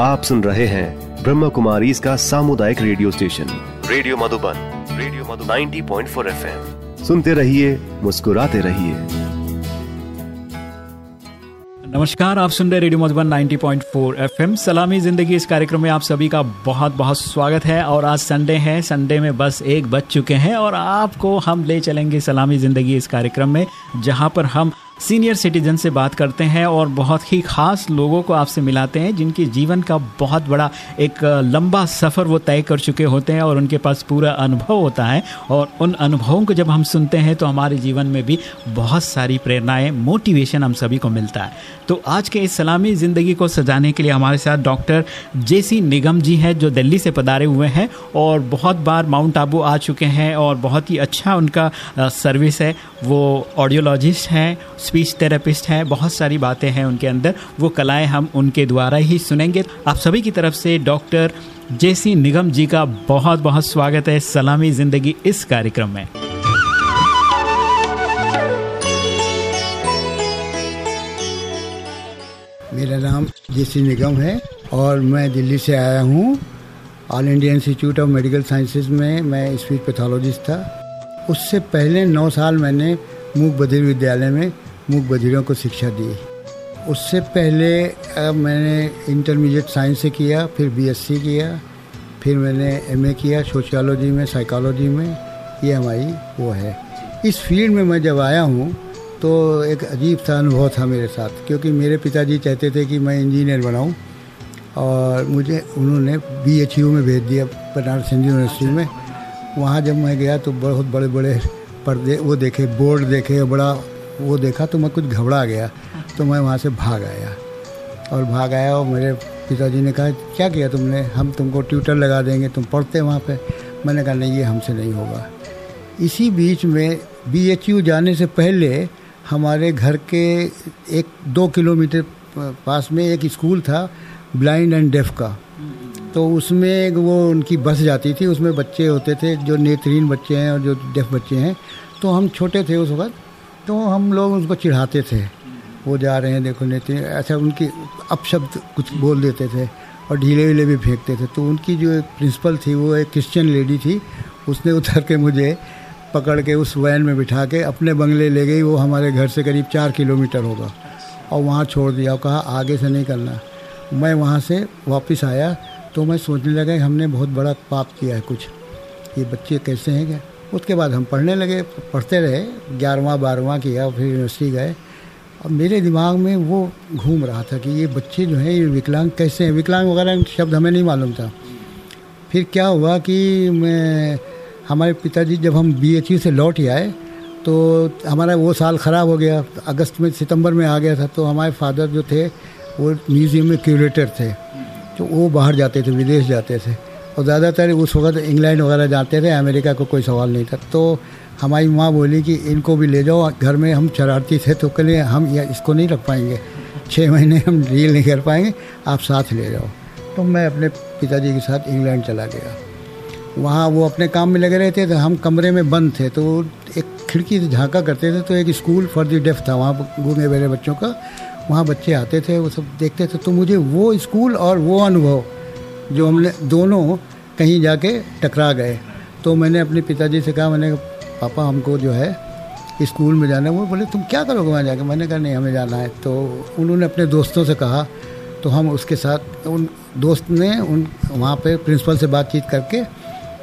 आप सुन रहे हैं ब्रह्म कुमारी इसका सामुदायिक radio station. Radio Madhuban radio Madhuban. 90.4 FM. सुनते रहिए मुस्कुराते रहिए। नमस्कार आप सुन रहे रेडियो मधुबन 90.4 एफएम। सलामी ज़िंदगी इस कार्यक्रम में आप सभी का बहुत बहुत स्वागत है और आज संडे है। संडे में बस एक बज चुके हैं और आपको हम ले चलेंगे सलामी ज़िंदगी इस कार्यक्रम में जहाँ पर हम सीनियर सिटीजन से बात करते हैं और बहुत ही ख़ास लोगों को आपसे मिलाते हैं जिनके जीवन का बहुत बड़ा एक लंबा सफ़र वो तय कर चुके होते हैं और उनके पास पूरा अनुभव होता है। और उन अनुभवों को जब हम सुनते हैं तो हमारे जीवन में भी बहुत सारी प्रेरणाएँ मोटिवेशन हम सभी को मिलता है। तो आज के इस सलामी ज़िंदगी को सजाने के लिए हमारे साथ डॉक्टर जे सी निगम जी हैं जो दिल्ली से पधारे हुए हैं और बहुत बार माउंट आबू आ चुके हैं और बहुत ही अच्छा उनका सर्विस है। वो ऑडियोलॉजिस्ट हैं स्पीच थेरेपिस्ट हैं, बहुत सारी बातें हैं उनके अंदर, वो कलाएँ हम उनके द्वारा ही सुनेंगे। आप सभी की तरफ़ से डॉक्टर जेसी निगम जी का बहुत बहुत स्वागत है सलामी ज़िंदगी इस कार्यक्रम में। मेरा नाम जेसी निगम है और मैं दिल्ली से आया हूँ। All India Institute of Medical Sciences में मैं स्पीच पैथोलॉजिस्ट था। उससे पहले नौ साल मैंने मूक बधिर विद्यालय में मूक बधिरों को शिक्षा दी। उससे पहले मैंने इंटरमीडिएट साइंस से किया, फिर बीएससी किया, फिर मैंने एमए किया सोशियोलॉजी में साइकोलॉजी में, ये हमारी वो है। इस फ़ील्ड में मैं जब आया हूँ तो एक अजीब सा अनुभव था मेरे साथ, क्योंकि मेरे पिताजी चाहते थे कि मैं इंजीनियर बनाऊँ, और मुझे उन्होंने बी एच यू में भेज दिया, बनारस हिंदू यूनिवर्सिटी में। वहाँ जब मैं गया तो बहुत बड़े बड़े पर्दे वो देखे, बोर्ड देखे, बड़ा वो देखा तो मैं कुछ घबरा गया तो मैं वहाँ से भाग आया। और भाग आया और मेरे पिताजी ने कहा, क्या किया तुमने? हम तुमको ट्यूटर लगा देंगे, तुम पढ़ते वहाँ पे। मैंने कहा, नहीं, ये हमसे नहीं होगा। इसी बीच में बीएचयू जाने से पहले हमारे घर के एक दो किलोमीटर पास में एक स्कूल था ब्लाइंड एंड डेफ का। तो उसमें वो उनकी बस जाती थी, उसमें बच्चे होते थे, जो नेत्रहीन बच्चे हैं और जो डेफ बच्चे हैं। तो हम छोटे थे उस वक्त तो हम लोग उसको चिढ़ाते थे। वो जा रहे हैं, देखो नेते, ऐसा उनकी अपशब्द कुछ बोल देते थे और ढीले वीले भी फेंकते थे। तो उनकी जो एक प्रिंसिपल थी, वो एक क्रिश्चियन लेडी थी, उसने उतर के मुझे पकड़ के उस वैन में बिठा के अपने बंगले ले गई। वो हमारे घर से करीब चार किलोमीटर होगा। और वहाँ छोड़ दिया और कहा, आगे से नहीं करना। मैं वहाँ से वापस आया तो मैं सोचने लगा हमने बहुत बड़ा पाप किया है कुछ। ये बच्चे कैसे हैं क्या? उसके बाद हम पढ़ने लगे, पढ़ते रहे, ग्यारहवा, बारहवा किया फिर यूनिवर्सिटी गए। और मेरे दिमाग में वो घूम रहा था कि ये बच्चे जो हैं, ये विकलांग कैसे हैं? विकलांग वगैरह शब्द हमें नहीं मालूम था। फिर क्या हुआ कि मैं, हमारे पिताजी जब हम बीएचयू से लौट आए तो हमारा वो साल ख़राब हो गया। अगस्त में सितंबर में आ गया था तो हमारे फादर जो थे, वो म्यूज़ियम में क्यूरेटर थे। तो वो बाहर जाते थे, विदेश जाते थे। और ज़्यादातर उस वक्त इंग्लैंड वगैरह जाते थे, अमेरिका को कोई सवाल नहीं था। तो हमारी माँ बोली कि इनको भी ले जाओ, घर में हम शरारती थे तो कल हम इसको नहीं रख पाएँगे। छः महीने हम डील नहीं कर पाएँगे, आप साथ ले जाओ। तो मैं अपने पिताजी के साथ इंग्लैंड चला गया। वहाँ वो अपने काम में लगे रहते थे, हम कमरे में बंद थे तो एक खिड़की से झांका करते थे तो एक स्कूल फॉर दी डेफ था, वहाँ गूँगे मेरे बच्चों का। वहाँ बच्चे आते थे, वो सब देखते थे तो मुझे वो स्कूल और वो अनुभव जो हमने दोनों कहीं जाके टकरा गए। तो मैंने अपने पिताजी से कहा, मैंने पापा, हमको जो है, स्कूल में जाना है। वो बोले, तुम क्या करोगे वहाँ जाके? मैंने कहा, नहीं, हमें जाना है। तो उन्होंने अपने दोस्तों से कहा तो हम उसके साथ, उन दोस्त ने उन, वहाँ पे प्रिंसिपल से बातचीत करके,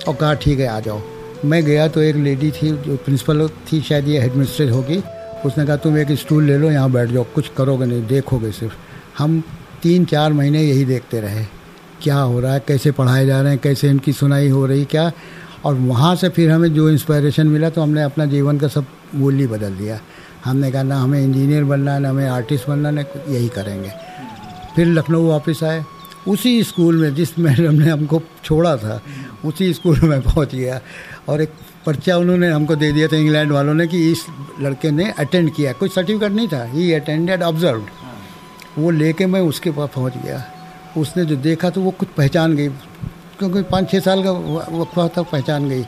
और कहा, ठीक है, आ जाओ। मैं गया तो एक लेडी थी, जो प्रिंसिपल थी, शायद ये हेडमिस्ट्रेट होगी। उसने कहा, तुम एक स्टूल ले लो, यहाँ बैठ जाओ, कुछ करोगे नहीं, देखोगे सिर्फ़। हम तीन चार महीने यही देखते रहे। क्या हो रहा है कैसे पढ़ाए जा रहे हैं कैसे इनकी सुनाई हो रही क्या? और वहाँ से फिर हमें जो इंस्पायरेशन मिला तो हमने अपना जीवन का सब मूल्य बदल दिया। हमने कहा ना हमें इंजीनियर बनना है ना हमें आर्टिस्ट बनना है यही करेंगे। फिर लखनऊ वापस आए। उसी स्कूल में जिस मैडम ने हमको छोड़ा था उसी स्कूल में पहुँच गया। और एक पर्चा उन्होंने हमको दे दिया था इंग्लैंड वालों ने कि इस लड़के ने अटेंड किया। कोई सर्टिफिकेट नहीं था। ही अटेंडेड ऑब्ज़र्व वो लेके मैं उसके पास पहुँच गया। उसने जो देखा तो वो कुछ पहचान गई। क्योंकि पाँच छः साल का वक्त था, पहचान गई।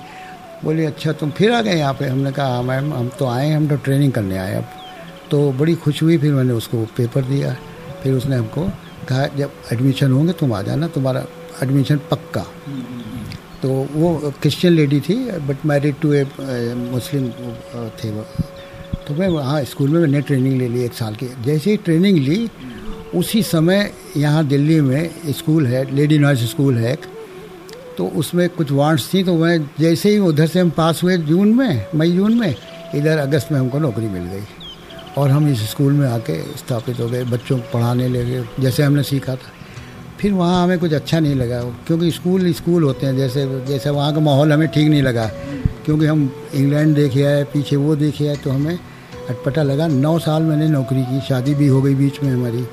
बोली अच्छा तुम फिर आ गए यहाँ पे? हमने कहा हाँ मैम, हम तो आए हम तो ट्रेनिंग करने आए अब। तो बड़ी खुश हुई, फिर मैंने उसको पेपर दिया। फिर उसने हमको कहा, जब एडमिशन होंगे, तुम आ जाना, तुम्हारा एडमिशन पक्का। तो वो क्रिश्चियन लेडी थी but married to a Muslim थे वो। तो मैं वहाँ स्कूल में मैंने ट्रेनिंग ले ली एक साल की। जैसे ही ट्रेनिंग ली उसी समय यहाँ दिल्ली में स्कूल है, लेडी नर्स स्कूल है एक। तो उसमें कुछ वार्ड्स थी तो मैं जैसे ही उधर से हम पास हुए जून में, मई जून में, इधर अगस्त में हमको नौकरी मिल गई। और हम इस स्कूल में आके स्थापित हो गए, बच्चों को पढ़ाने लगे जैसे हमने सीखा था। फिर वहाँ हमें कुछ अच्छा नहीं लगा, क्योंकि स्कूल स्कूल होते हैं, जैसे जैसे वहाँ का माहौल हमें ठीक नहीं लगा। क्योंकि हम इंग्लैंड देखे आए, पीछे वो देखे आए तो हमें अटपटा लगा। नौ साल मैंने नौकरी की, शादी भी हो गई बीच में हमारी।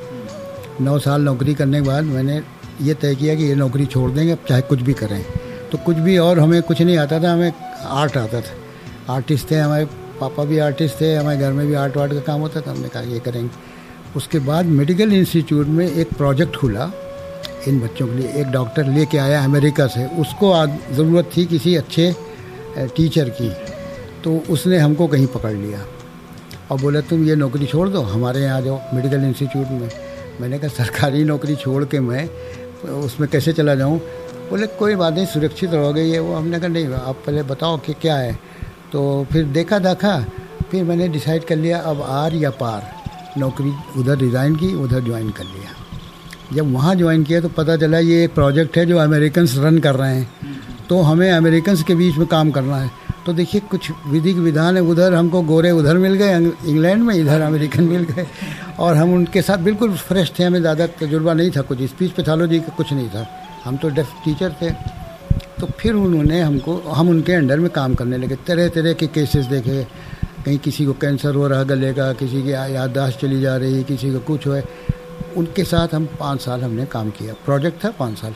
नौ साल नौकरी करने के बाद मैंने ये तय किया कि ये नौकरी छोड़ देंगे चाहे कुछ भी करें। तो कुछ भी और हमें कुछ नहीं आता था, हमें आर्ट आता था। आर्टिस्ट थे हमारे, पापा भी आर्टिस्ट थे, हमारे घर में भी आर्ट वार्ट का काम होता था, हमने कहा ये करेंगे। उसके बाद मेडिकल इंस्टीट्यूट में एक प्रोजेक्ट खुला, इन बच्चों के लिए। एक डॉक्टर लेके आया अमेरिका से। उसको ज़रूरत थी किसी अच्छे टीचर की। तो उसने हमको कहीं पकड़ लिया। और बोले, तुम ये नौकरी छोड़ दो, हमारे यहाँ जाओ मेडिकल इंस्टीट्यूट में। मैंने कहा, सरकारी नौकरी छोड़ के मैं उसमें कैसे चला जाऊँ? बोले, कोई बात नहीं, सुरक्षित रह गई है वो हमने कहा, नहीं, आप पहले बताओ कि क्या है? तो फिर देखा देखा, फिर मैंने डिसाइड कर लिया, अब आर या पार। नौकरी उधर रिज़ाइन की, उधर ज्वाइन कर लिया। जब वहाँ ज्वाइन किया तो पता चला, ये एक प्रोजेक्ट है जो अमेरिकन रन कर रहे हैं। तो हमें अमेरिकन के बीच में काम करना है। तो देखिए, कुछ विधिक विधान है। उधर हमको गोरे उधर मिल गए इंग्लैंड में, इधर अमेरिकन मिल गए। और हम उनके साथ बिल्कुल फ्रेश थे। हमें ज़्यादा तजुर्बा नहीं था कुछ। स्पीच पैथोलॉजी का कुछ नहीं था। हम तो डेफ टीचर थे। तो फिर उन्होंने हमको, हम उनके अंडर में काम करने लगे। तरह तरह के केसेस देखे। कहीं किसी को कैंसर हो रहा, गले का, किसी की याददाश्त चली जा रही, किसी को कुछ है उनके साथ हम पाँच साल हमने काम किया। प्रोजेक्ट था पाँच साल।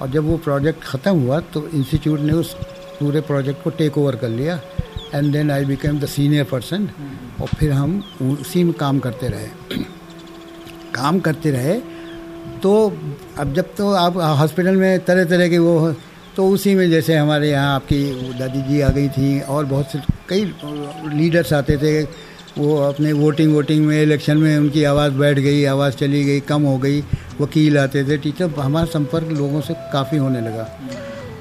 और जब वो प्रोजेक्ट ख़त्म हुआ तो इंस्टीट्यूट ने उस पूरे प्रोजेक्ट को टेक ओवर कर लिया and then I became the senior person और फिर हम उसी में काम करते रहे। काम करते रहे तो अब जब तो आप हॉस्पिटल में तरह तरह के वो तो उसी में जैसे हमारे यहाँ आपकी दादी जी आ गई थी और बहुत से कई लीडर्स आते थे वो अपने वोटिंग वोटिंग में इलेक्शन में उनकी आवाज़ बैठ गई आवाज़ चली गई कम हो गई वकील आते थे टीचर हमारा संपर्क लोगों से काफ़ी होने लगा।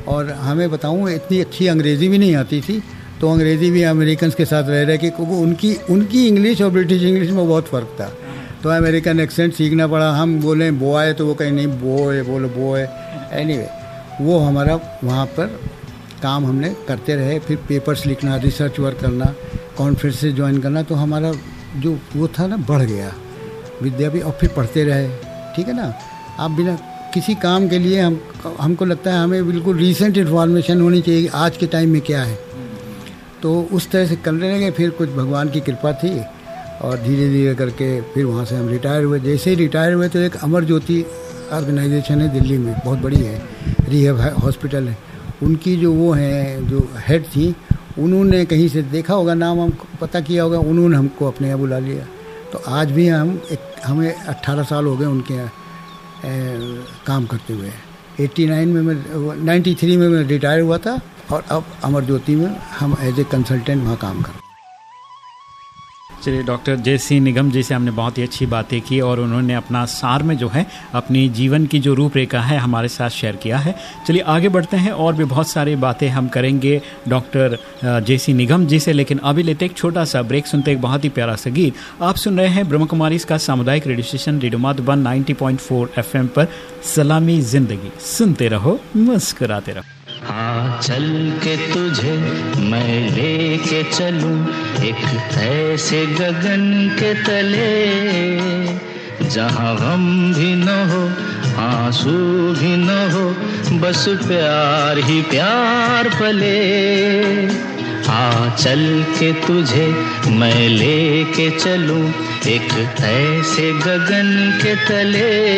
और हमें बताऊँ इतनी अच्छी अंग्रेज़ी भी नहीं आती थी तो अंग्रेज़ी भी अमेरिकन के साथ रह रहे कि उनकी उनकी इंग्लिश और ब्रिटिश इंग्लिश में बहुत फ़र्क था। तो अमेरिकन एक्सेंट सीखना पड़ा हम बोले बॉय तो वो कहीं नहीं बॉय बोलो बॉय एनी anyway, वो हमारा वहाँ पर काम हमने करते रहे फिर पेपर्स लिखना रिसर्च वर्क करना कॉन्फ्रेंसेस ज्वाइन करना तो हमारा जो वो था ना बढ़ गया। विद्या भी और फिर पढ़ते रहे ठीक है ना? आप बिना किसी काम के लिए हम, हमको लगता है हमें बिल्कुल रीसेंट इन्फॉर्मेशन होनी चाहिए आज के टाइम में क्या है। तो उस तरह से करने लगे, फिर कुछ भगवान की कृपा थी और धीरे धीरे करके फिर वहाँ से हम रिटायर हुए। जैसे ही रिटायर हुए तो एक अमर ज्योति ऑर्गेनाइजेशन है दिल्ली में, बहुत बड़ी है रिहेब हॉस्पिटल है। उनकी जो वो हैं, जो हेड थी, उन्होंने कहीं से देखा होगा, नाम हमको पता किया होगा, उन्होंने हमको अपने यहाँ बुला लिया। तो आज भी हम एक, हमें 18 साल हो गए उनके यहाँ। काम करते हुए। 89 में मैं 93 में मैं रिटायर हुआ था और अब अमर ज्योति में हम एज ए कंसल्टेंट वहाँ काम कर चलिए, डॉक्टर जय सिंह निगम जी से हमने बहुत ही अच्छी बातें की और उन्होंने अपना सार में जो है, अपनी जीवन की जो रूपरेखा है हमारे साथ शेयर किया है। चलिए, आगे बढ़ते हैं और भी बहुत सारी बातें हम करेंगे डॉक्टर जय सिंह निगम जी से, लेकिन अभी लेते एक छोटा सा ब्रेक, सुनते एक बहुत ही प्यारा सा गीत। आप सुन रहे हैं ब्रह्म कुमारी इसका सामुदायिक radio station, radio Madhuban ninety point पर सलामी ज़िंदगी। सुनते रहो, मुस्कुराते रहो। चल के तुझे मैं लेके चलूँ एक ऐसे गगन के तले। जहाँ गम भी न हो, आँसू भी न हो, बस प्यार ही प्यार पले। आ चल के तुझे मैं लेके चलूँ एक ऐसे गगन के तले।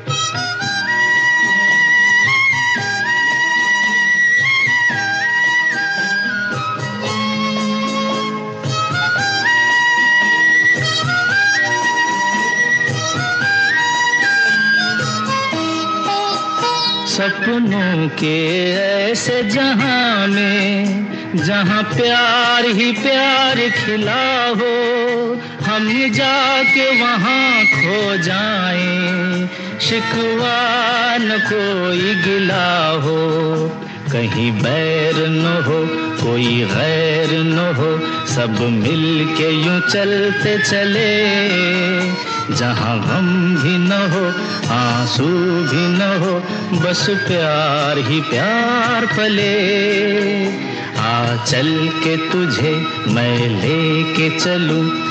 सपनों के ऐसे जहाँ में जहाँ प्यार ही प्यार खिला हो हम जाके वहाँ खो जाए। शिकवा न कोई गिला हो, कहीं बैर न हो, कोई गैर न हो, सब मिल के यूँ चलते चले। जहाँ गम भी न हो, आँसू भी न हो, बस प्यार ही प्यार पले। आ चल के तुझे मैं लेके चलूँ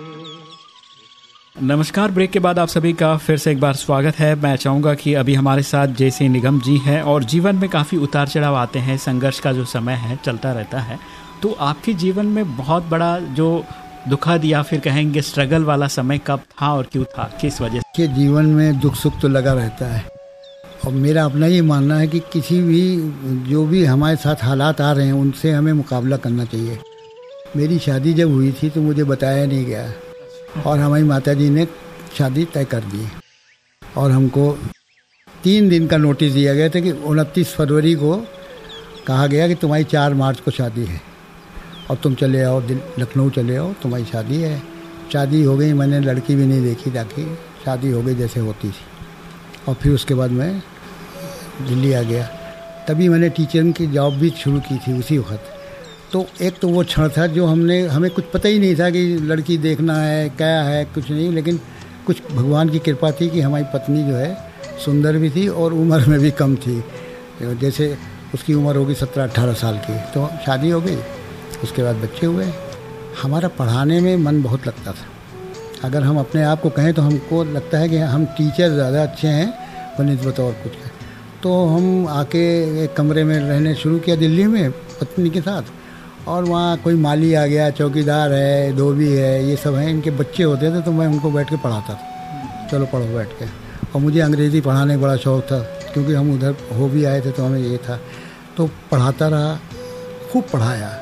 नमस्कार, ब्रेक के बाद आप सभी का फिर से एक बार स्वागत है। मैं चाहूँगा कि अभी हमारे साथ जैसे निगम जी हैं और जीवन में काफ़ी उतार चढ़ाव आते हैं, संघर्ष का जो समय है, चलता रहता है। तो आपके जीवन में बहुत बड़ा जो दुखद या फिर कहेंगे स्ट्रगल वाला समय कब था और क्यों था? किस वजह के जीवन में दुख सुख तो लगा रहता है। और मेरा अपना ये मानना है कि किसी भी, जो भी हमारे साथ हालात आ रहे हैं, उनसे हमें मुकाबला करना चाहिए। मेरी शादी जब हुई थी तो मुझे बताया नहीं गया। और हमारी माता जी ने शादी तय कर दी। और हमको तीन दिन का नोटिस दिया गया था कि उनतीस फरवरी को कहा गया कि तुम्हारी चार मार्च को शादी है। और तुम चले आओ लखनऊ चले आओ, तुम्हारी शादी है। शादी हो गई, मैंने लड़की भी नहीं देखी ताकि शादी हो गई जैसे होती थी। और फिर उसके बाद मैं दिल्ली आ गया। तभी मैंने टीचर की जॉब भी शुरू की थी उसी वक्त। तो एक तो वो क्षण था जो हमने, हमें कुछ पता ही नहीं था कि लड़की देखना है, क्या है, कुछ नहीं, लेकिन कुछ भगवान की कृपा थी कि हमारी पत्नी जो है सुंदर भी थी और उम्र में भी कम थी। जैसे उसकी उम्र होगी सत्रह अट्ठारह साल की तो शादी हो गई, उसके बाद बच्चे हुए। हमारा पढ़ाने में मन बहुत लगता था। अगर हम अपने आप को कहें तो हमको लगता है कि हम टीचर ज़्यादा अच्छे हैं बनस्बत और कुछ। तो हम आके एक कमरे में रहने शुरू किया दिल्ली में पत्नी के साथ। और वहाँ कोई माली आ गया, चौकीदार है, धोबी है, ये सब हैं, इनके बच्चे होते थे तो मैं उनको बैठ के पढ़ाता था। चलो पढ़ो बैठ के। और मुझे अंग्रेज़ी पढ़ाने का बड़ा शौक था, क्योंकि हम उधर हो भी आए थे तो हमें ये था। तो पढ़ाता रहा, खूब पढ़ाया।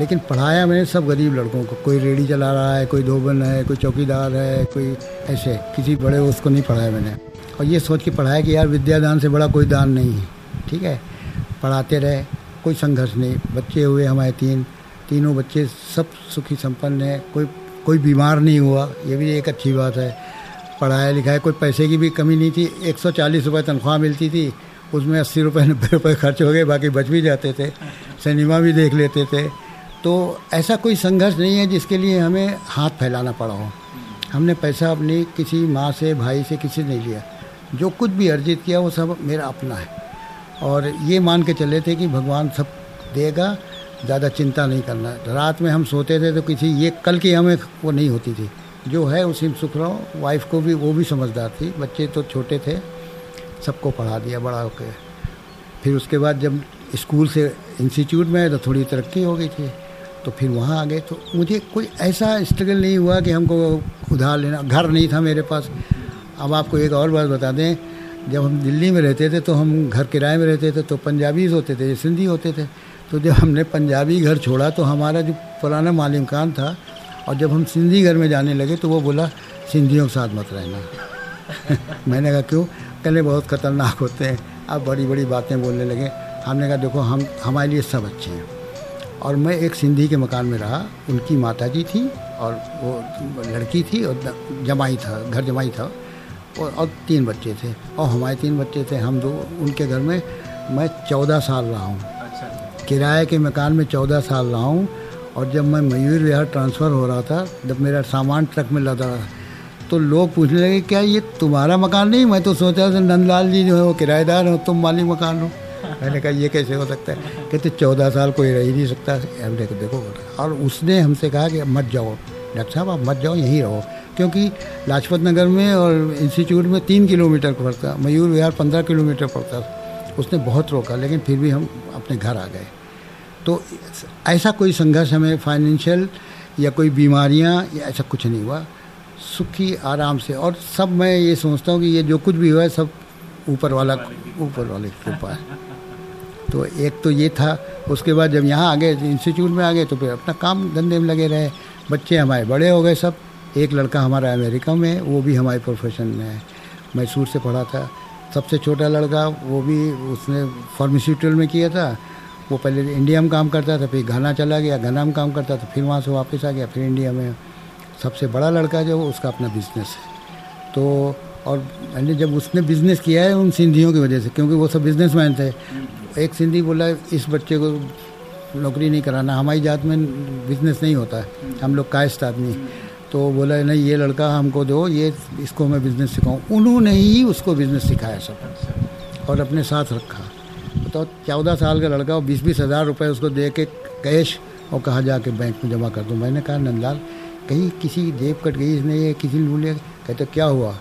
लेकिन पढ़ाया मैंने सब गरीब लड़कों को। कोई रेडी चला रहा है, कोई धोबन है, कोई चौकीदार है, कोई ऐसे, किसी बड़े उसको नहीं पढ़ाया मैंने। और ये सोच के पढ़ाया कि यार विद्यादान से बड़ा कोई दान नहीं है, ठीक है? पढ़ाते रहे। कोई संघर्ष नहीं। बच्चे हुए हमारे तीन, तीनों बच्चे सब सुखी संपन्न हैं। कोई कोई बीमार नहीं हुआ, ये भी एक अच्छी बात है। पढ़ाया लिखाया कोई पैसे की भी कमी नहीं थी। एक सौ चालीस रुपये तनख्वाह मिलती थी, उसमें अस्सी रुपये नब्बे रुपये खर्च हो गए, बाकी बच भी जाते थे। सिनेमा भी देख लेते थे। तो ऐसा कोई संघर्ष नहीं है जिसके लिए हमें हाथ फैलाना पड़ा हो। हमने पैसा अपनी किसी माँ से, भाई से किसी नहीं लिया। जो कुछ भी अर्जित किया वो सब मेरा अपना है। और ये मान के चले थे कि भगवान सब देगा, ज़्यादा चिंता नहीं करना। रात में हम सोते थे तो किसी, ये कल की हमें वो नहीं होती थी। जो है उसी में सुख रहो। वाइफ को भी, वो भी समझदार थी। बच्चे तो छोटे थे। सबको पढ़ा दिया, बड़ा होकर फिर उसके बाद जब स्कूल से इंस्टीट्यूट में तो थोड़ी तरक्की हो गई थी। तो फिर वहाँ आ गए। तो मुझे कोई ऐसा स्ट्रगल नहीं हुआ कि हमको उधार लेना। घर नहीं था मेरे पास। अब आपको एक और बात बता दें। जब हम दिल्ली में रहते थे तो हम घर किराए में रहते थे तो पंजाबीज होते थे सिंधी होते थे। तो जब हमने पंजाबी घर छोड़ा तो हमारा जो पुराना मालिम खान था, और जब हम सिंधी घर में जाने लगे तो वो बोला, सिंधियों के साथ मत रहना। मैंने कहा, क्यों? कहने बहुत ख़तरनाक होते हैं। अब बड़ी बड़ी बातें बोलने लगे। हमने कहा, देखो, हम, हमारे लिए सब अच्छे हैं। और मैं एक सिंधी के मकान में रहा। उनकी माता जी थी, और वो लड़की थी, और जमाई था, घर जमाई था। और, और तीन बच्चे थे। और हमारे तीन बच्चे थे हम दो उनके घर में मैं चौदह साल रहा हूँ। अच्छा। किराए के मकान में चौदह साल रहा हूँ और जब मैं मयूर विहार ट्रांसफ़र हो रहा था जब मेरा सामान ट्रक में लदा रहा तो लोग पूछने लगे क्या ये तुम्हारा मकान नहीं? मैं तो सोचा था नंदलाल जी जो है वो किराएदार हो तुम मालिक मकान हो। मैंने कहा ये कैसे हो सकता है? कहते चौदह साल कोई रह ही नहीं सकता। हमने देखो और उसने हमसे कहा कि मत जाओ। डॉक्टर साहब आप मत जाओ यहीं रहो। क्योंकि लाजपत नगर में और इंस्टीट्यूट में तीन किलोमीटर पड़ता मयूर विहार पंद्रह किलोमीटर पड़ता उसने बहुत रोका, लेकिन फिर भी हम अपने घर आ गए। तो ऐसा कोई संघर्ष हमें फाइनेंशियल या कोई बीमारियाँ या ऐसा कुछ नहीं हुआ। सुखी, आराम से। और सब मैं ये सोचता हूँ कि ये जो कुछ भी हुआ है, सब ऊपर वाला, ऊपर वाले के ऊपर तो एक तो ये था, उसके बाद जब यहाँ आ गए, इंस्टीट्यूट में आ गए तो फिर अपना काम धंधे में लगे रहे। बच्चे हमारे बड़े हो गए सब। एक लड़का हमारा अमेरिका में, वो भी हमारे प्रोफेशन में है। मैसूर से पढ़ा था। सबसे छोटा लड़का, वो भी उसने फार्मास्यूटिकल में किया था। वो पहले इंडिया में काम करता था, फिर घना चला गया। घना में काम करता था, फिर वहाँ से वापस आ गया, फिर इंडिया में। सबसे बड़ा लड़का जो, उसका अपना बिज़नेस है। तो और मैंने जब उसने बिज़नेस किया है, उन सिंधियों की वजह से, क्योंकि वो सब बिज़नेस मैन थे। एक सिंधी बोला, इस बच्चे को नौकरी नहीं कराना, हमारी जात में बिज़नेस नहीं होता। है हम लोग कायस्त आदमी तो बोला, नहीं, ये लड़का हमको दो, ये इसको मैं बिज़नेस सिखाऊँ। उन्होंने ही उसको बिज़नेस सिखाया सब, और अपने साथ रखा। तो चौदह साल का लड़का, और बीस बीस हज़ार रुपये उसको दे के कैश और कहा, जाके बैंक में जमा कर दूँ। मैंने कहा, नंदलाल, कहीं किसी जेब कट गई इसने, ये किसी ने भूल कहते क्या हुआ?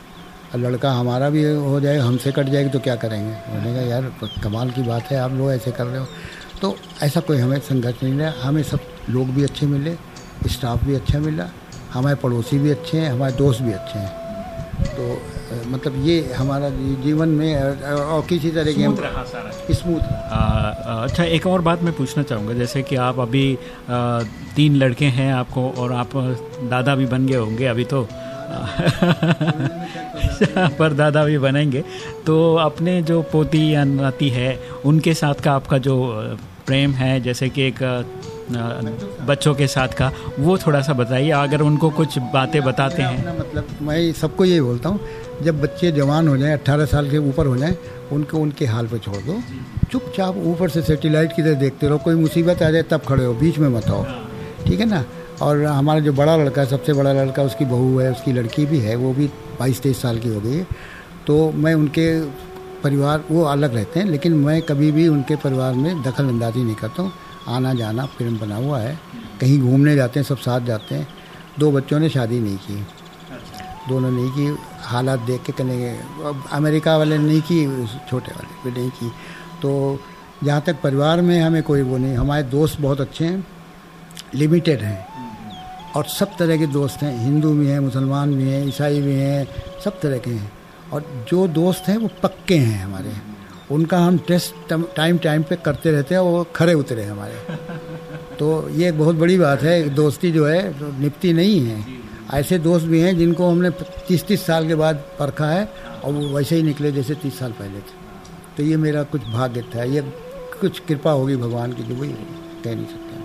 लड़का हमारा भी हो जाएगा हमसे कट जाएगी तो क्या करेंगे? मैंने कहा, यार कमाल की बात है, आप लोग ऐसे कर रहे हो। तो ऐसा कोई हमें संघर्ष नहीं मिला हमें सब लोग भी अच्छे मिले, स्टाफ भी अच्छा मिला हमारे पड़ोसी भी अच्छे हैं हमारे दोस्त भी अच्छे हैं। तो मतलब ये हमारा जीवन में और किसी तरह के स्मूथ अच्छा एक और बात मैं पूछना चाहूँगा जैसे कि आप अभी आ, तीन लड़के हैं आपको और आप दादा भी बन गए होंगे अभी तो। पर दादा भी बनेंगे। तो अपने जो पोती या नाती है उनके साथ का आपका जो प्रेम है जैसे कि एक बच्चों के साथ का वो थोड़ा सा बताइए अगर उनको कुछ बातें बताते हैं। मतलब मैं सबको यही बोलता हूँ जब बच्चे जवान हो जाएँ अट्ठारह साल के ऊपर हो जाएँ उनको उनके हाल पे छोड़ दो। चुपचाप ऊपर से सेटेलाइट की तरह देखते रहो कोई मुसीबत आ जाए तब खड़े हो बीच में मत आओ। ठीक है ना? और हमारा जो बड़ा लड़का है सबसे बड़ा लड़का उसकी बहू है उसकी लड़की भी है वो भी बाईस तेईस साल की हो गई है। तो मैं उनके परिवार वो अलग रहते हैं लेकिन मैं कभी भी उनके परिवार में दखल अंदाजी नहीं करता हूँ। आना जाना फ़िल्म बना हुआ है। कहीं घूमने जाते हैं, सब साथ जाते हैं। दो बच्चों ने शादी नहीं की। दोनों नहीं की। हालात देख के करेंगे अमेरिका वाले नहीं की, छोटे वाले भी नहीं की। तो जहाँ तक परिवार में हमें कोई वो नहीं, हमारे दोस्त बहुत अच्छे हैं, लिमिटेड हैं। और सब तरह के दोस्त हैं, हिंदू भी हैं, मुसलमान भी हैं, ईसाई भी हैं, सब तरह के हैं। और जो दोस्त हैं वो पक्के हैं हमारे। उनका हम टेस्ट टाइम टाइम पे करते रहते हैं वो खड़े उतरे हमारे। तो ये एक बहुत बड़ी बात है दोस्ती जो है तो निपती नहीं है। ऐसे दोस्त भी हैं जिनको हमने तीस तीस साल के बाद परखा है और वो वैसे ही निकले जैसे तीस साल पहले थे। तो ये मेरा कुछ भाग्य था ये कुछ कृपा होगी भगवान की जो वही कह नहीं सकते।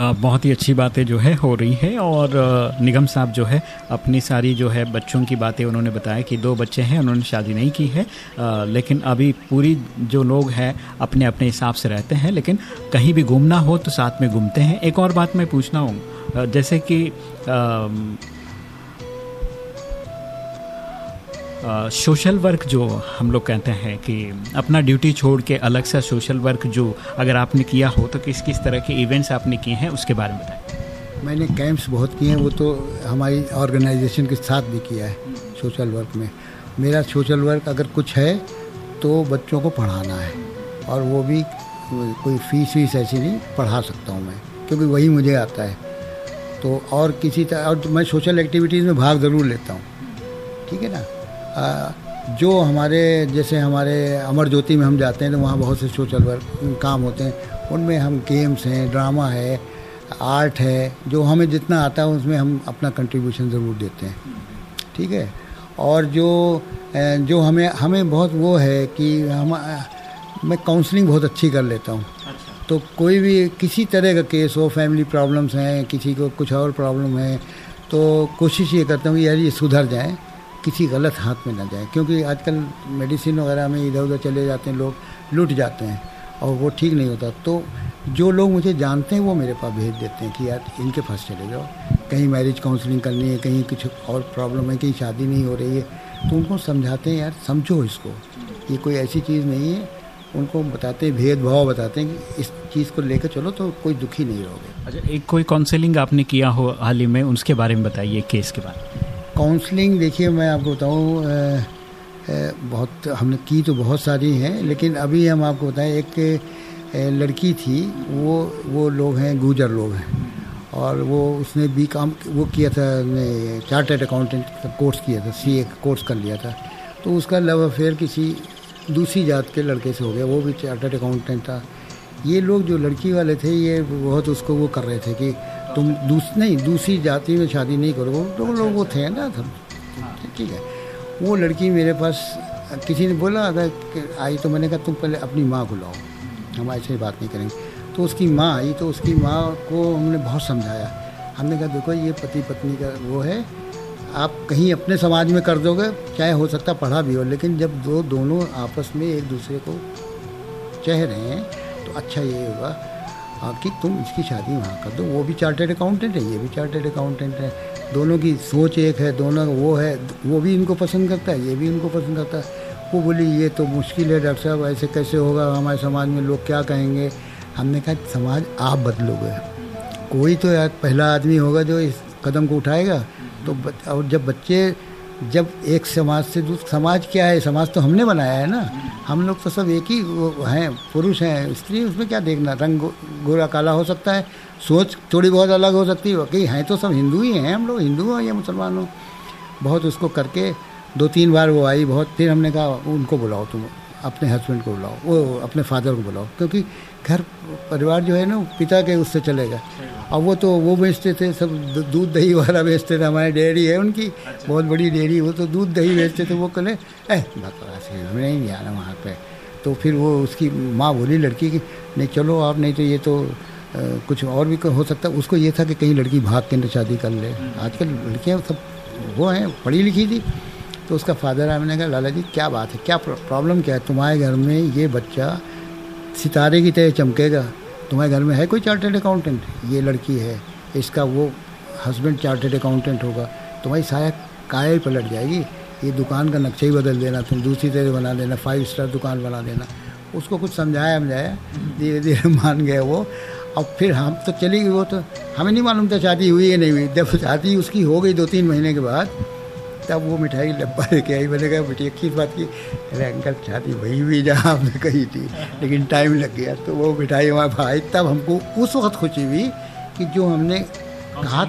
बहुत ही अच्छी बातें जो है हो रही है और निगम साहब जो है अपनी सारी जो है बच्चों की बातें उन्होंने बताया कि दो बच्चे हैं, उन्होंने शादी नहीं की है लेकिन अभी पूरी जो लोग हैं अपने अपने हिसाब से रहते हैं, लेकिन कहीं भी घूमना हो तो साथ में घूमते हैं। एक और बात मैं पूछना हूँ जैसे कि सोशल वर्क जो हम लोग कहते हैं कि अपना ड्यूटी छोड़ के अलग सा सोशल वर्क जो अगर आपने किया हो तो किस किस तरह के इवेंट्स आपने किए हैं, उसके बारे में बताएँ। मैंने कैंप्स बहुत किए हैं, वो तो हमारी ऑर्गेनाइजेशन के साथ भी किया है सोशल वर्क में। मेरा सोशल वर्क अगर कुछ है तो बच्चों को पढ़ाना है और वो भी कोई फ़ीस वीस ऐसी नहीं, पढ़ा सकता हूँ मैं, क्योंकि वही मुझे आता है। तो और किसी तरह, और मैं सोशल एक्टिविटीज़ में भाग ज़रूर लेता हूँ। ठीक है ना? जो हमारे जैसे हमारे अमर ज्योति में हम जाते हैं तो वहाँ बहुत से सोशल वर्क काम होते हैं। उनमें हम गेम्स हैं ड्रामा है आर्ट है जो हमें जितना आता है उसमें हम अपना कंट्रीब्यूशन ज़रूर देते हैं। ठीक है? और जो जो हमें हमें बहुत वो है कि हम मैं काउंसलिंग बहुत अच्छी कर लेता हूँ। अच्छा। तो कोई भी किसी तरह का केस हो फैमिली प्रॉब्लम्स हैं किसी को कुछ और प्रॉब्लम है तो कोशिश ये करता हूँ यार ये सुधर जाए। किसी गलत हाथ में ना जाए, क्योंकि आजकल मेडिसिन वगैरह में इधर उधर चले जाते हैं, लोग लुट जाते हैं, और वो ठीक नहीं होता। तो जो लोग मुझे जानते हैं, वो मेरे पास भेज देते हैं कि यार इनके पास चले जाओ। कहीं मैरिज काउंसलिंग करनी है, कहीं कुछ और प्रॉब्लम है, कहीं शादी नहीं हो रही है तो उनको समझाते हैं, यार समझो इसको। ये कोई ऐसी चीज़ नहीं है। उनको बताते हैं, भेदभाव बताते हैं कि इस चीज़ को लेकर चलो तो कोई दुखी नहीं रहोगे। अच्छा एक कोई काउंसलिंग आपने किया हो हाल ही में, उसके बारे में बताइए केस के बारे में। काउंसलिंग देखिए, मैं आपको बताऊँ बहुत, हमने की तो बहुत सारी हैं, लेकिन अभी हम आपको बताएँ, एक लड़की थी, वो वो लोग हैं गुजर लोग हैं, और वो, उसने बी काम, वो किया था चार्टर्ड अकाउंटेंट का कोर्स किया था, सी ए कोर्स कर लिया था तो उसका लव अफेयर किसी दूसरी जात के लड़के से हो गया, वो भी चार्टर्ड अकाउंटेंट था। ये लोग जो लड़की वाले थे, ये बहुत उसको वो कर रहे थे कि तुम दूस नहीं दूसरी जाति में शादी नहीं करो तो अच्छा, लोग वो थे ना सब। ठीक है। वो लड़की मेरे पास किसी ने बोला अगर आई तो मैंने कहा तुम पहले अपनी माँ को लाओ। हम ऐसे बात नहीं करेंगे। तो उसकी माँ आई तो उसकी माँ को हमने बहुत समझाया। हमने कहा देखो ये पति पत्नी का वो है। आप कहीं अपने समाज में कर दोगे चाहे हो सकता पढ़ा भी हो लेकिन जब दो दोनों आपस में एक दूसरे को चह रहे हैं तो अच्छा ये होगा। कि तुम इसकी शादी वहाँ कर दो। वो भी चार्टेड अकाउंटेंट है, ये भी चार्टेड अकाउंटेंट है। दोनों की सोच एक है, दोनों वो है, वो भी इनको पसंद करता है, ये भी इनको पसंद करता है। वो बोली, ये तो मुश्किल है, डॉक्टर साहब, ऐसे कैसे होगा? हमारे समाज में लोग क्या कहेंगे? हमने कहा, समाज आप बदलोगे। कोई तो यार पहला आदमी होगा जो इस कदम को उठाएगा। तो और जब बच्चे जब एक समाज से दूसरा, समाज क्या है? समाज तो हमने बनाया है ना। हम लोग तो सब एक ही वो हैं, पुरुष हैं। स्त्री, उसमें क्या देखना? रंग गोरा, काला हो सकता है। सोच थोड़ी बहुत अलग हो सकती है। कहीं हैं तो सब हिंदू ही हैं। हम लोग हिंदू हो, या मुसलमान। हो बहुत उसको करके दो तीन बार वो आई, बहुत फिर हमने कहा, उनको बुलाओ तुम, अपने हस्बैंड को बुलाओ, वो अपने फादर को बुलाओ। क्योंकि घर परिवार जो है ना पिता के उससे चलेगा अब वो तो वो बेचते थे सब दूध दही वाला बेचते थे हमारे डेयरी है उनकी अच्छा। बहुत बड़ी डेयरी वो तो दूध दही बेचते थे वो कहले ए बकवास है हमें नहीं जाना वहाँ पे। तो फिर वो उसकी माँ बोली लड़की की नहीं चलो आप नहीं तो ये तो आ, कुछ और भी हो सकता उसको ये था कि कहीं लड़की भाग के शादी कर ले। आजकल लड़कियाँ सब वो हैं पढ़ी लिखी थी। तो उसका फादर आया मैंने कहा लाला जी क्या बात है क्या प्रॉब्लम क्या है? तुम्हारे घर में ये बच्चा सितारे की तरह चमकेगा। तुम्हारे घर में है कोई चार्टेड अकाउंटेंट? ये लड़की है। इसका वो हस्बैंड चार्टेड अकाउंटेंट होगा। तुम्हारी साया काया ही पलट जाएगी। ये दुकान का नक्शा ही बदल देना। तुम दूसरी तरह बना देना। फाइव स्टार दुकान बना देना। उसको कुछ समझाया समझाया। धीरे धीरे मान गए वो। अब फिर हम तो चली गई वो तो। हमें नहीं मालूम था शादी हुई या नहीं हुई। जब शादी उसकी हो गई दो तीन महीने के बाद तब वो मिठाई डब्बा लेके आई। मैंने कहा बेटी अच्छी बात की। अरे अंकल शादी वही भी जहाँ आपने कही थी लेकिन टाइम लग गया। तो वो मिठाई वहाँ भाई तब हमको उस वक्त खुशी हुई कि जो हमने कहा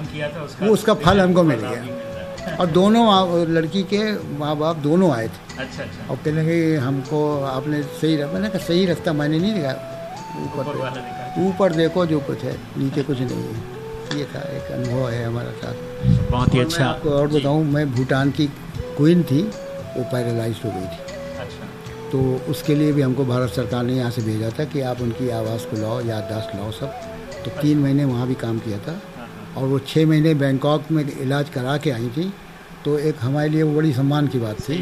वो उसका फल हमको मिल गया। और दोनों लड़की के माँ बाप दोनों आए थे। अच्छा अच्छा। और कहने लगे हमको आपने सही मैंने कहा सही रास्ता मैंने नहीं दिखाया ऊपर ऊपर देखो जो कुछ है नीचे कुछ नहीं है। ये था एक अनुभव है हमारा साथ। बहुत ही अच्छा। आपको और बताऊँ मैं भूटान की क्वीन थी वो पैरालाइज हो गई थी। अच्छा। तो उसके लिए भी हमको भारत सरकार ने यहाँ से भेजा था कि आप उनकी आवाज़ को लाओ याददाश्त लाओ सब। तो तीन महीने वहाँ भी काम किया था। और वो छः महीने बैंकॉक में इलाज करा के आई थी। तो एक हमारे लिए वो बड़ी सम्मान की बात थी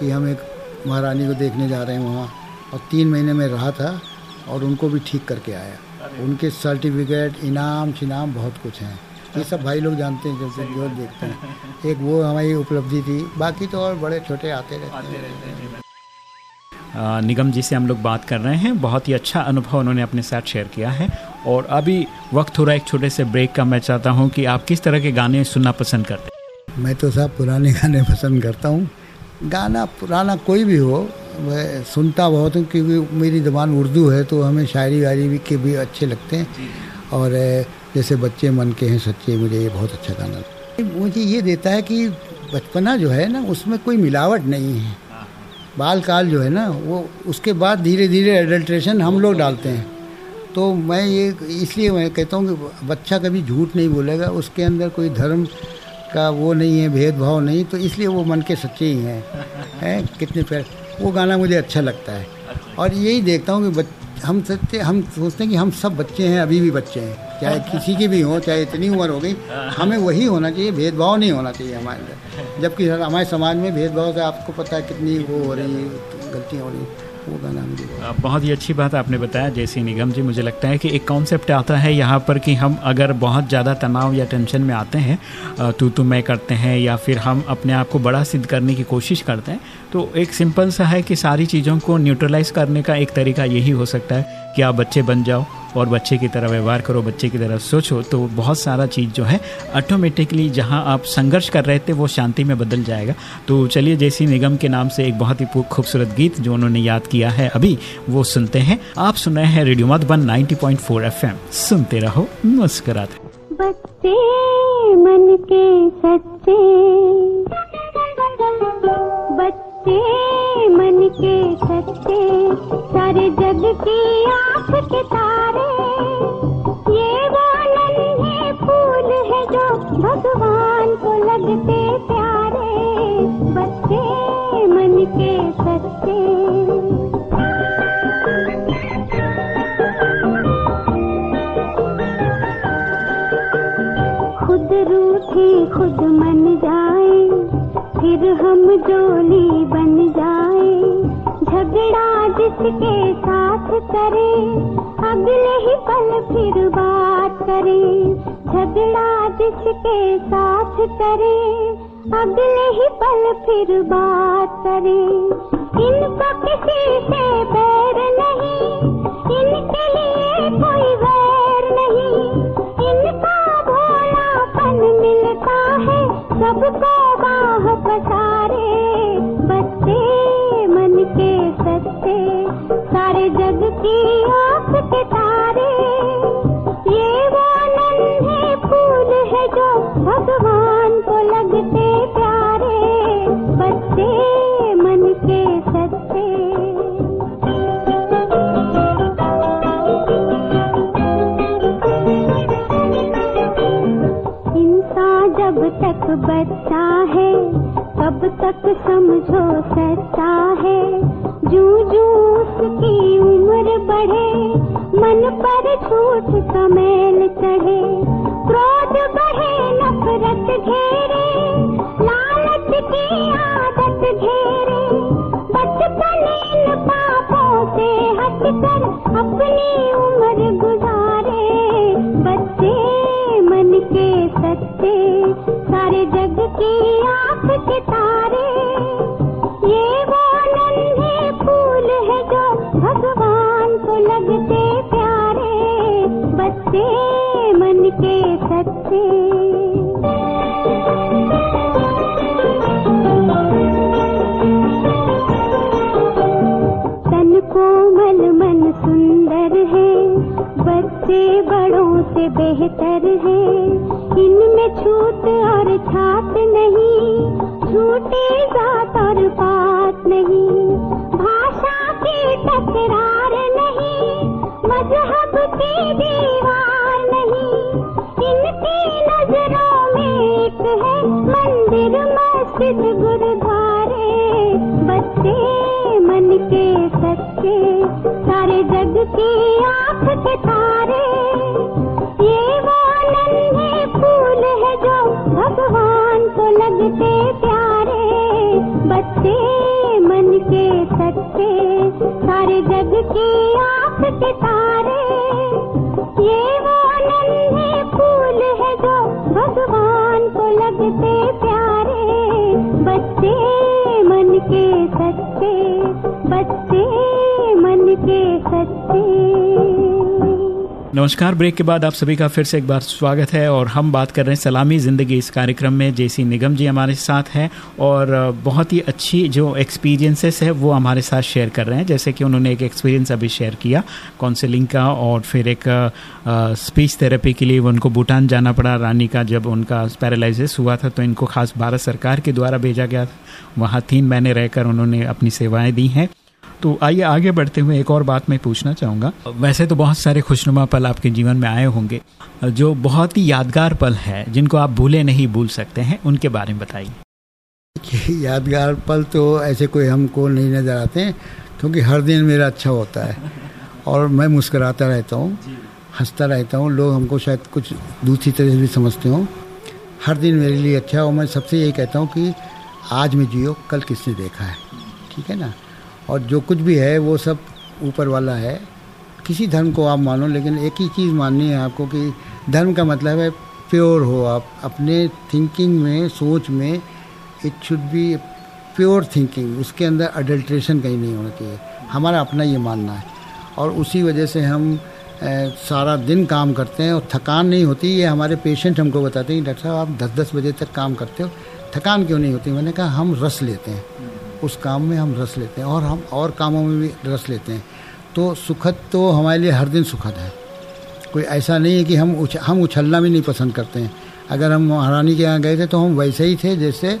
कि हम एक महारानी को देखने जा रहे हैं वहाँ। और तीन महीने में रहा था और उनको भी ठीक करके आया। उनके सर्टिफिकेट इनाम शिनाम बहुत कुछ हैं। ये सब भाई लोग जानते हैं जैसे जो देखते हैं। एक वो हमारी उपलब्धि थी। बाकी तो और बड़े छोटे आते रहते हैं। निगम जी से हम लोग बात कर रहे हैं। बहुत ही अच्छा अनुभव उन्होंने अपने साथ शेयर किया है। और अभी वक्त हो रहा है एक छोटे से ब्रेक का। मैं चाहता हूँ कि आप किस तरह के गाने सुनना पसंद करते हैं? मैं तो साहब पुराने गाने पसंद करता हूँ। गाना पुराना कोई भी हो मैं सुनता बहुत हूँ क्योंकि मेरी ज़बान उर्दू है तो हमें शायरी वायरी भी के भी अच्छे लगते हैं। और जैसे बच्चे मन के हैं सच्चे मुझे ये बहुत अच्छा गाना मुझे ये देता है कि बचपना जो है ना उसमें कोई मिलावट नहीं है। बाल काल जो है ना वो उसके बाद धीरे धीरे एडल्ट्रेशन हम लोग डालते हैं। तो मैं ये इसलिए मैं कहता हूँ कि बच्चा कभी झूठ नहीं बोलेगा उसके अंदर कोई धर्म का वो नहीं है भेदभाव नहीं तो इसलिए वो मन के सच्चे ही हैं। हैं? कितने प्यार। वो गाना मुझे अच्छा लगता है। और यही देखता हूँ कि हम सच्चे हम सोचते हैं कि हम सब बच्चे हैं अभी भी बच्चे हैं। चाहे किसी के भी हो चाहे इतनी उम्र हो गई हमें वही होना चाहिए भेदभाव नहीं होना चाहिए हमारे अंदर। जबकि हमारे समाज में भेदभाव से आपको पता है कितनी वो हो रही है गलतियाँ हो रही हैं। वो गाना मुझे बहुत ही अच्छी बात आपने बताया जैसे निगम जी। मुझे लगता है कि एक कॉन्सेप्ट आता है यहाँ पर कि हम अगर बहुत ज़्यादा तनाव या टेंशन में आते हैं तो तू मैं करते हैं या फिर हम अपने आप को बड़ा सिद्ध करने की कोशिश करते हैं तो एक सिंपल सा है कि सारी चीज़ों को न्यूट्रलाइज करने का एक तरीका यही हो सकता है कि आप बच्चे बन जाओ और बच्चे की तरह व्यवहार करो, बच्चे की तरह सोचो तो बहुत सारा चीज़ जो है ऑटोमेटिकली जहाँ आप संघर्ष कर रहे थे, वो शांति में बदल जाएगा। तो चलिए जैसी निगम के नाम से एक बहुत ही खूबसूरत गीत जो उन्होंने याद किया है अभी, वो सुनते हैं। आप सुन हैं रेडियो मधुबन 90.4 एफएम। सुनते रहो, मुस्कुराते। बच्चे, मन के सच्चे। बच्चे मन के सच्चे, सारे जग की आँख के तारे। ये वो नन्हे फूल है जो भगवान को लगते प्यारे। बच्चे, मन के सच्चे। फिर हम जोली बन जाए। झगड़ा जिसके साथ करे, अगले ही पल फिर बात करे। झगड़ा जिसके साथ करे, अगले ही पल फिर बात करे। इनको किसी से बैर नहीं, इनके लिए कोई वैर नहीं। इनका भोलापन मिलता है सबको। बाह बच्चा है तब तक समझो सच्चा है। जू जू उसकी उम्र बढ़े, मन पर झूठ का चढ़े। क्रोध बढ़े, नफरत घेरे, लालच की आदत घेरे। बचपन इन पापों से हटकर अपनी उम्र नमस्कार, ब्रेक के बाद आप सभी का फिर से एक बार स्वागत है और हम बात कर रहे हैं सलामी ज़िंदगी इस कार्यक्रम में। जेसी निगम जी हमारे साथ हैं और बहुत ही अच्छी जो एक्सपीरियंसेस है वो हमारे साथ शेयर कर रहे हैं। जैसे कि उन्होंने एक एक्सपीरियंस अभी शेयर किया काउंसलिंग का और फिर एक स्पीच थेरेपी के लिए उनको भूटान जाना पड़ा। रानी का जब उनका पैरालिसिस हुआ था तो इनको खास भारत सरकार के द्वारा भेजा गया था। वहाँ तीन महीने रहकर उन्होंने अपनी सेवाएँ दी हैं। तो आइए आगे बढ़ते हुए एक और बात मैं पूछना चाहूँगा। वैसे तो बहुत सारे खुशनुमा पल आपके जीवन में आए होंगे। जो बहुत ही यादगार पल है जिनको आप भूले नहीं भूल सकते हैं उनके बारे में बताइए। यादगार पल तो ऐसे कोई हमको नहीं नज़र आते हैं क्योंकि हर दिन मेरा अच्छा होता है। और मैं मुस्कराता रहता हूँ हंसता रहता हूँ लोग हमको शायद कुछ दूसरी तरह से भी समझते हों। हर दिन मेरे लिए अच्छा है और मैं सबसे यही कहता हूँ कि आज में जियो कल किसने देखा है। ठीक है ना? और जो कुछ भी है वो सब ऊपर वाला है। किसी धर्म को आप मानो लेकिन एक ही चीज़ माननी है आपको कि धर्म का मतलब है प्योर हो आप। अपने थिंकिंग में सोच में it should be pure thinking उसके अंदर अडल्ट्रेशन कहीं नहीं होना चाहिए। हमारा अपना ये मानना है। और उसी वजह से हम अ, सारा दिन काम करते हैं और थकान नहीं होती। ये हमारे पेशेंट हमको बताते हैं डॉक्टर साहब आप दस दस बजे तक काम करते हो। थकान क्यों नहीं होती? मैंने कहा हम रस लेते हैं। उस काम में हम रस लेते हैं और हम और कामों में भी रस लेते हैं। तो सुखद तो हमारे लिए हर दिन सुखद है। कोई ऐसा नहीं है कि हम उछ, हम उछलना भी नहीं पसंद करते हैं। अगर हम महारानी के यहाँ गए थे तो हम वैसे ही थे जैसे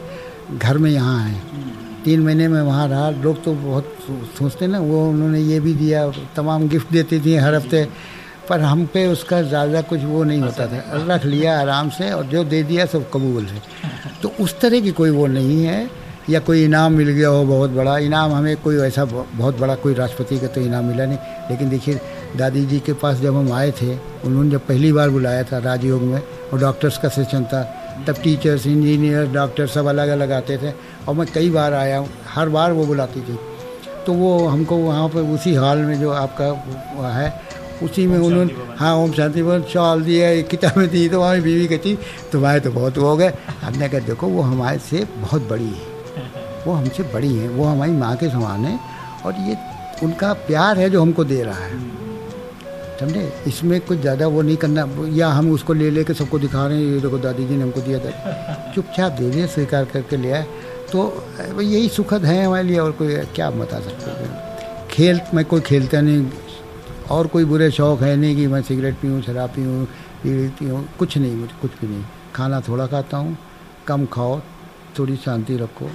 घर में यहाँ हैं। तीन महीने में वहाँ रहा। लोग तो बहुत सोचते ना वो उन्होंने ये भी दिया तमाम गिफ्ट देती थी हर हफ़्ते। पर हम पे उसका ज़्यादा कुछ वो नहीं होता था। रख लिया आराम से और जो दे दिया सब कबूल है। तो उस तरह की कोई वो नहीं है। या कोई इनाम मिल गया हो बहुत बड़ा इनाम हमें कोई ऐसा बहुत बड़ा कोई राष्ट्रपति का तो इनाम मिला नहीं। लेकिन देखिए दादी जी के पास जब हम आए थे उन्होंने जब पहली बार बुलाया था राजयोग में और डॉक्टर्स का सेशन था तब टीचर्स इंजीनियर डॉक्टर सब अलग अलग आते थे और मैं कई बार आया हूँ हर बार वो बुलाती थी। तो वो हमको वहाँ पर उसी हॉल में जो आपका है उसी में उन्होंने हाँ ओम शांति भवन शॉल दिया एक किताबें दी तो हमारी बीवी कहती तुम्हारे तो बहुत हो गए। हमने कहा देखो वो हमारे से बहुत बड़ी है। वो हमसे बड़ी हैं, वो हमारी माँ के समान है और ये उनका प्यार है जो हमको दे रहा है। समझे? इसमें कुछ ज़्यादा वो नहीं करना, या हम उसको ले लेके सबको दिखा रहे हैं, ये देखो दादी जी ने हमको दिया था। चुपचाप दे दिए स्वीकार करके ले आए। तो यही सुखद है हमारे लिए और कोई क्या बता सकते हैं? खेल, मैं कोई खेलता नहीं। और कोई बुरे शौक है नहीं कि मैं सिगरेट पीऊँ, शराब पीऊँ, बीड़ी पीऊँ, कुछ नहीं, मुझे कुछ भी नहीं। खाना थोड़ा खाता हूँ, कम खाओ थोड़ी शांति रखो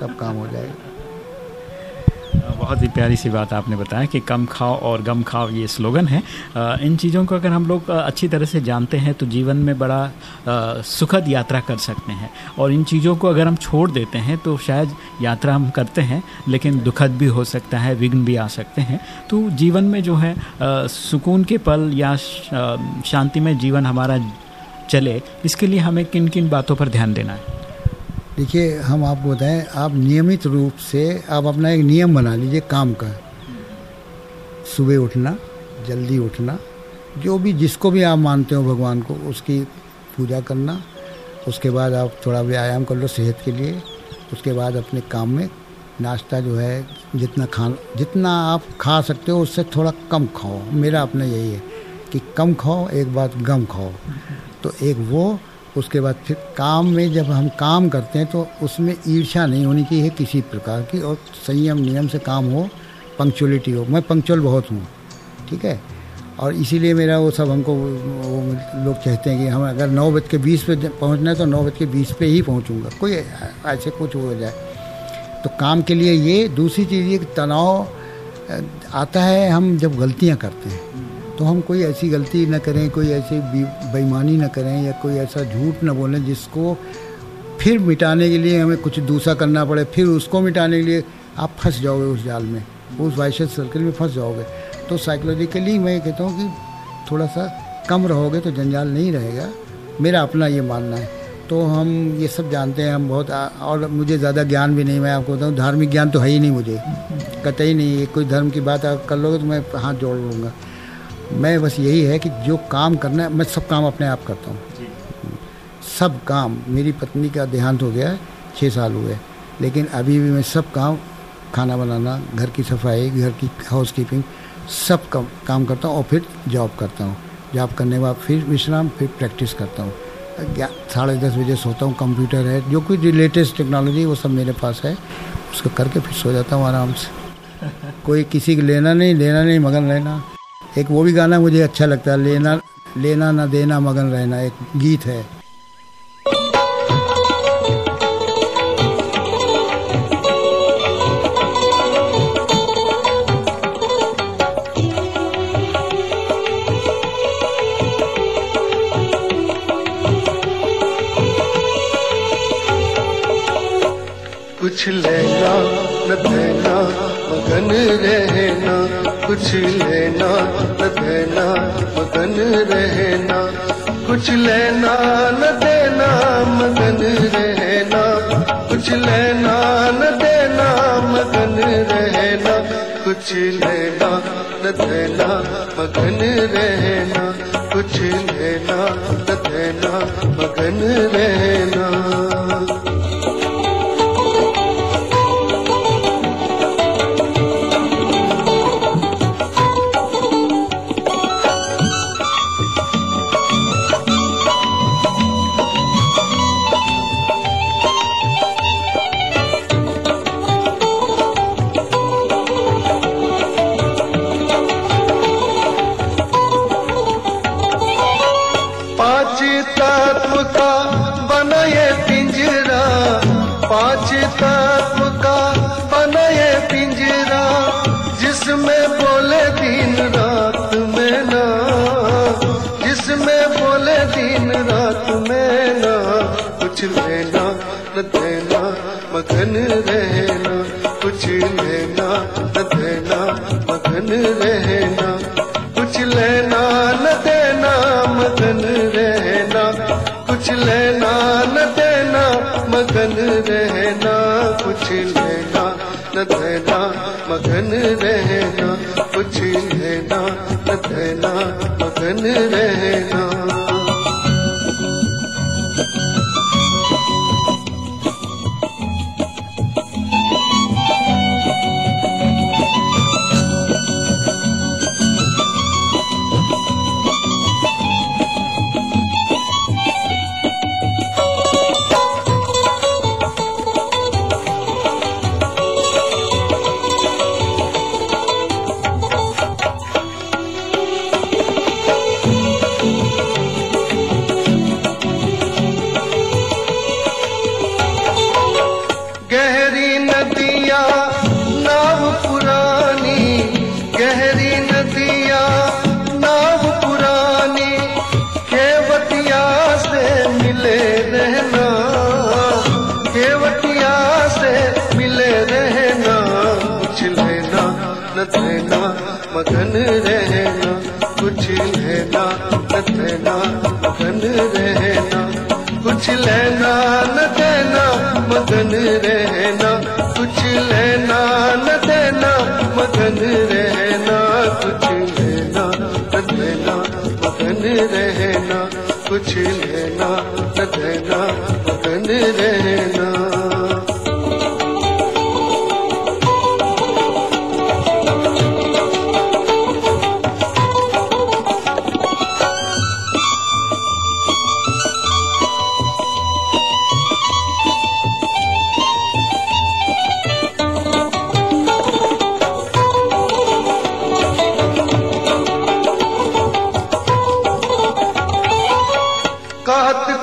सब काम हो जाएगा। बहुत ही प्यारी सी बात आपने बताया कि कम खाओ और गम खाओ ये स्लोगन है। इन चीज़ों को अगर हम लोग अच्छी तरह से जानते हैं तो जीवन में बड़ा सुखद यात्रा कर सकते हैं। और इन चीज़ों को अगर हम छोड़ देते हैं तो शायद यात्रा हम करते हैं लेकिन दुखद भी हो सकता है विघ्न भी आ सकते हैं। तो जीवन में जो है सुकून के पल या श- अ, शांतिमय जीवन हमारा चले इसके लिए हमें किन किन बातों पर ध्यान देना है? देखिए, हम आपको बताएँ, आप नियमित रूप से आप अपना एक नियम बना लीजिए काम का। सुबह उठना, जल्दी उठना, जो भी जिसको भी आप मानते हो भगवान को, उसकी पूजा करना, उसके बाद आप थोड़ा व्यायाम कर लो सेहत के लिए, उसके बाद अपने काम में नाश्ता जो है, जितना खा जितना आप खा सकते हो, उससे थोड़ा कम खाओ। मेरा अपना यही है कि कम खाओ, एक बात गम खाओ। तो एक वो उसके बाद फिर काम में जब हम काम करते हैं तो उसमें ईर्ष्या नहीं होनी चाहिए किसी प्रकार की, और संयम नियम से काम हो पंक्चुअलिटी हो। मैं पंक्चुअल बहुत हूँ, ठीक है? और इसीलिए मेरा वो सब हमको वो लोग कहते हैं कि हम अगर नौ बज के बीस पे पहुँचना है तो नौ बज के बीस पे ही पहुँचूँगा। कोई ऐसे कुछ हो जाए। तो काम के लिए ये, दूसरी चीज़ ये तनाव आता है हम जब गलतियाँ करते हैं। तो हम कोई ऐसी गलती ना करें कोई ऐसी बेईमानी ना करें या कोई ऐसा झूठ ना बोलें जिसको फिर मिटाने के लिए हमें कुछ दूसरा करना पड़े फिर उसको मिटाने के लिए आप फंस जाओगे उस जाल में उस वाइशस सर्कल में फंस जाओगे। तो साइकोलॉजिकली मैं कहता हूँ कि थोड़ा सा कम रहोगे तो जंजाल नहीं रहेगा मेरा अपना ये मानना है। तो हम ये सब जानते हैं हम बहुत आ, और मुझे ज़्यादा ज्ञान भी नहीं मैं आपको बताऊँ धार्मिक ज्ञान तो है ही नहीं मुझे कतई नहीं कोई धर्म की बात आप कर लोगे तो मैं हाथ जोड़ लूँगा। मैं बस यही है कि जो काम करना है मैं सब काम अपने आप करता हूँ। सब काम मेरी पत्नी का देहांत हो गया है छः साल हुए। लेकिन अभी भी मैं सब काम खाना बनाना घर की सफ़ाई घर की हाउस कीपिंग सब काम काम करता हूँ और फिर जॉब करता हूँ। जॉब करने के बाद फिर विश्राम फिर प्रैक्टिस करता हूँ। साढ़े दस बजे सोता हूँ कंप्यूटर है जो कुछ लेटेस्ट टेक्नोलॉजी वो सब मेरे पास है। उसको करके फिर सो जाता हूँ आराम से। कोई किसी को लेना नहीं लेना नहीं मगन रहना एक वो भी गाना मुझे अच्छा लगता है, लेना लेना ना देना मगन रहना, एक गीत है। कुछ लेना न देना, मगन रहना। कुछ लेना, न देना, मगन रहना। कुछ लेना, न देना, मगन रहना। कुछ लेना, न देना, मगन रहना। कुछ लेना, न देना, मगन रहना। कुछ लेना, न देना, मगन रहना। न मगन रहना कुछ लेना न देना मगन रहना।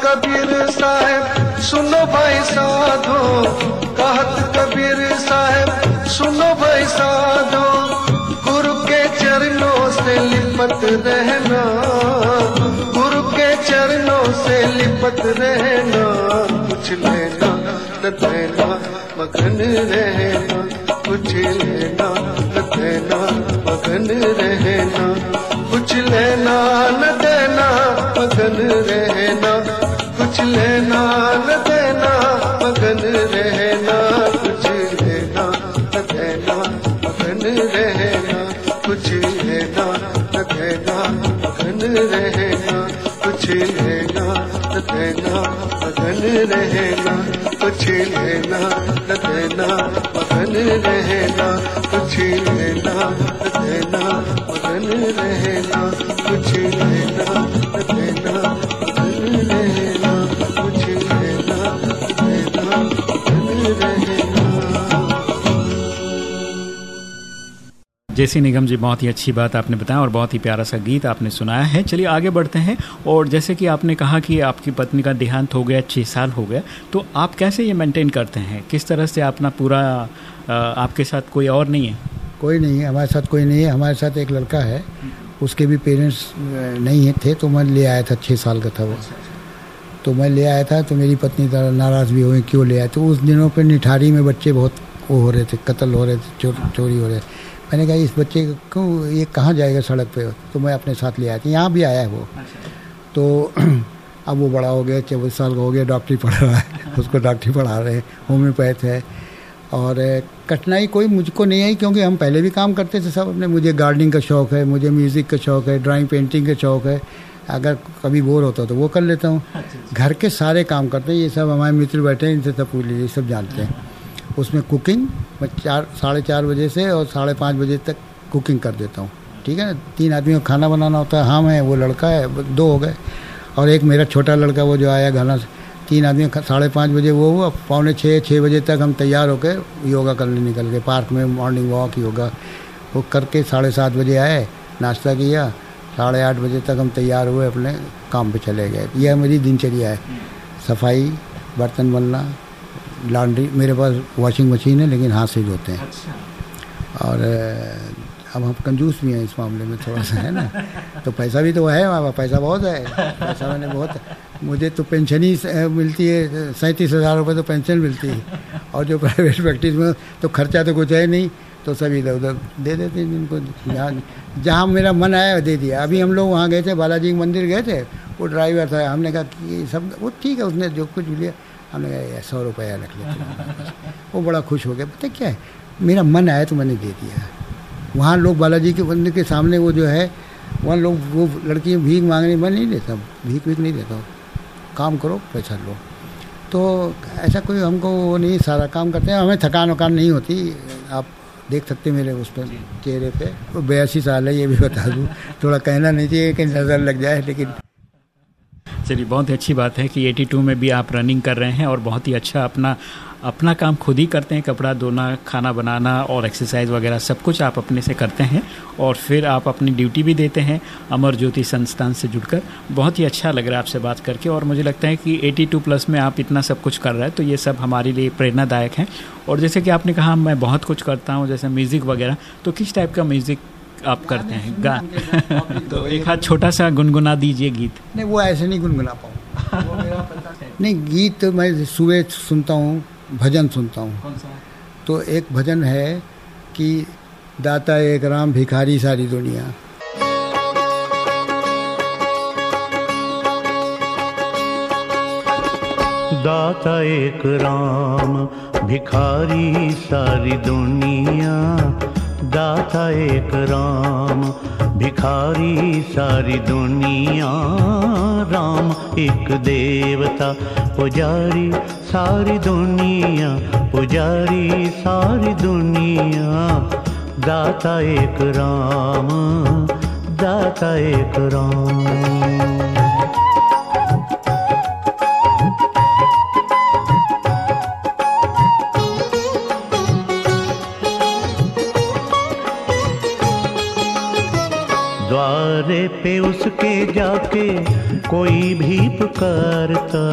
कबीर साहेब, सुनो भाई साधो, कहत कबीर साहेब, सुनो भाई साधो, गुरु के चरणों से लिपट रहना, गुरु के चरणों से लिपट रहना, कुछ लेना, न देना, मगन रहना, कुछ लेना, न देना, मगन रहना, कुछ लेना, न देना, मगन रहना। देना, मगन रहना, कुछ लेना, न देना रहना, कुछ लेना, न देना, मगन रहना, कुछ लेना, न देना कुछ लेना, न देना, मगन रहना, कुछ लेना, न देना कुछ लेना, न जैसी निगम जी, बहुत ही अच्छी बात आपने बताया और बहुत ही प्यारा सा गीत आपने सुनाया है। चलिए आगे बढ़ते हैं और जैसे कि आपने कहा कि आपकी पत्नी का देहांत हो गया छः साल हो गया तो आप कैसे ये मेंटेन करते हैं? किस तरह से अपना पूरा आपके साथ कोई और नहीं है? कोई नहीं है, हमारे साथ कोई नहीं है। हमारे साथ एक लड़का है, उसके भी पेरेंट्स नहीं थे तो मैं ले आया था छः साल का था वो। तो मैं ले आया था तो मेरी पत्नी नाराज़ भी हुई, क्यों ले आए तो उस दिनों पर निठारी में बच्चे बहुत वो हो रहे थे, कत्ल हो रहे थे चोरी हो रहे थे। मैंने कहा इस बच्चे को ये कहाँ जाएगा सड़क पे? तो मैं अपने साथ ले आया। था यहाँ भी आया है वो। तो अब वो बड़ा हो गया चौबीस साल का हो गया डॉक्टरी पढ़ रहा है। उसको डॉक्टरी पढ़ा रहे हैं होम्योपैथ है। और कठिनाई कोई मुझको नहीं आई क्योंकि हम पहले भी काम करते थे सब अपने। मुझे गार्डनिंग का शौक़ है मुझे म्यूज़िक का शौक़ है ड्राइंग पेंटिंग का शौक़ है। अगर कभी बोर होता तो वो कर लेता हूँ। घर के सारे काम करते हैं ये सब हमारे मित्र बैठे हैं इनसे सब पूछ लीजिए सब जानते हैं। उसमें कुकिंग मैं चार, साढ़े चार बजे से और साढ़े पाँच बजे तक कुकिंग कर देता हूँ। ठीक है ना? तीन आदमी को खाना बनाना होता है है, वो लड़का है दो हो गए। और एक मेरा छोटा लड़का, वो जो आया घना तीन आदमी साढ़े पाँच बजे वो हुआ, पौने छः छः बजे तक हम तैयार होकर योगा करने निकल गए। पार्क में मॉर्निंग वॉक योगा, वो करके साढ़े सात बजे आए, नाश्ता किया, साढ़े आठ बजे तक हम तैयार हुए, अपने काम पे चले गए। यह मेरी दिनचर्या है। सफ़ाई, बर्तन बनना लॉन्ड्री मेरे पास वॉशिंग मशीन है लेकिन हाथ से धोते हैं। अच्छा। और अब हम कंजूस भी हैं इस मामले में थोड़ा सा है ना? तो पैसा भी तो है हमारे पास, बहुत है। पैसा मैंने बहुत मुझे तो पेंशन ही मिलती है सैंतीस हज़ार रुपये तो पेंशन मिलती है। और जो प्राइवेट प्रैक्टिस में तो खर्चा तो कुछ है नहीं तो सब इधर उधर दे देते हैं जिनको जहाँ जहाँ मेरा मन आया दे दिया। अभी हम लोग वहाँ गए थे बालाजी मंदिर गए थे वो ड्राइवर था हमने कहा कि सब वो ठीक है उसने जो कुछ लिया। हमने कहा "ये सौ रुपया रख लेते वो बड़ा खुश हो गया, पता क्या है? मेरा मन आया तो मैंने दे दिया। वहाँ लोग बालाजी के मंदिर के सामने वो जो है, वहाँ लोग, वो लड़की भीख मांगने, मैं नहीं देता भीख भीख नहीं देता काम करो, पैसा लो। तो ऐसा कोई हमको वो नहीं, सारा काम करते हैं। हमें थकान वकान नहीं होती। आप देख सकते मेरे उस पर चेहरे पे। वो बयासी साल है, ये भी बता दूँ। थोड़ा कहना नहीं चाहिए कि नज़र लग जाए, लेकिन चलिए, बहुत ही अच्छी बात है कि 82 में भी आप रनिंग कर रहे हैं और बहुत ही अच्छा अपना अपना काम खुद ही करते हैं, कपड़ा धोना, खाना बनाना और एक्सरसाइज वगैरह सब कुछ आप अपने से करते हैं और फिर आप अपनी ड्यूटी भी देते हैं अमर ज्योति संस्थान से जुड़कर। बहुत ही अच्छा लग रहा है आपसे बात करके और मुझे लगता है कि 82 प्लस में आप इतना सब कुछ कर रहे हैं तो ये सब हमारे लिए प्रेरणादायक है। और जैसे कि आपने कहा, मैं बहुत कुछ करता हूँ, जैसे म्यूज़िक वगैरह तो किस टाइप का म्यूज़िक आप करते हैं। गा तो एक हाथ छोटा सा गुनगुना दीजिए गीत। नहीं वो ऐसे नहीं गुनगुना पाऊँ। नहीं गीत तो मैं सुबह सुनता हूँ भजन सुनता हूँ। तो एक भजन है कि दाता एक राम भिखारी सारी दुनिया। दाता एक राम भिखारी सारी दुनिया। दाता एक राम, भिखारी सारी दुनिया। राम एक देवता, पुजारी सारी दुनिया, पुजारी सारी दुनिया। दाता एक राम, दाता एक राम। द्वारे पे उसके जाके कोई भी पुकारता।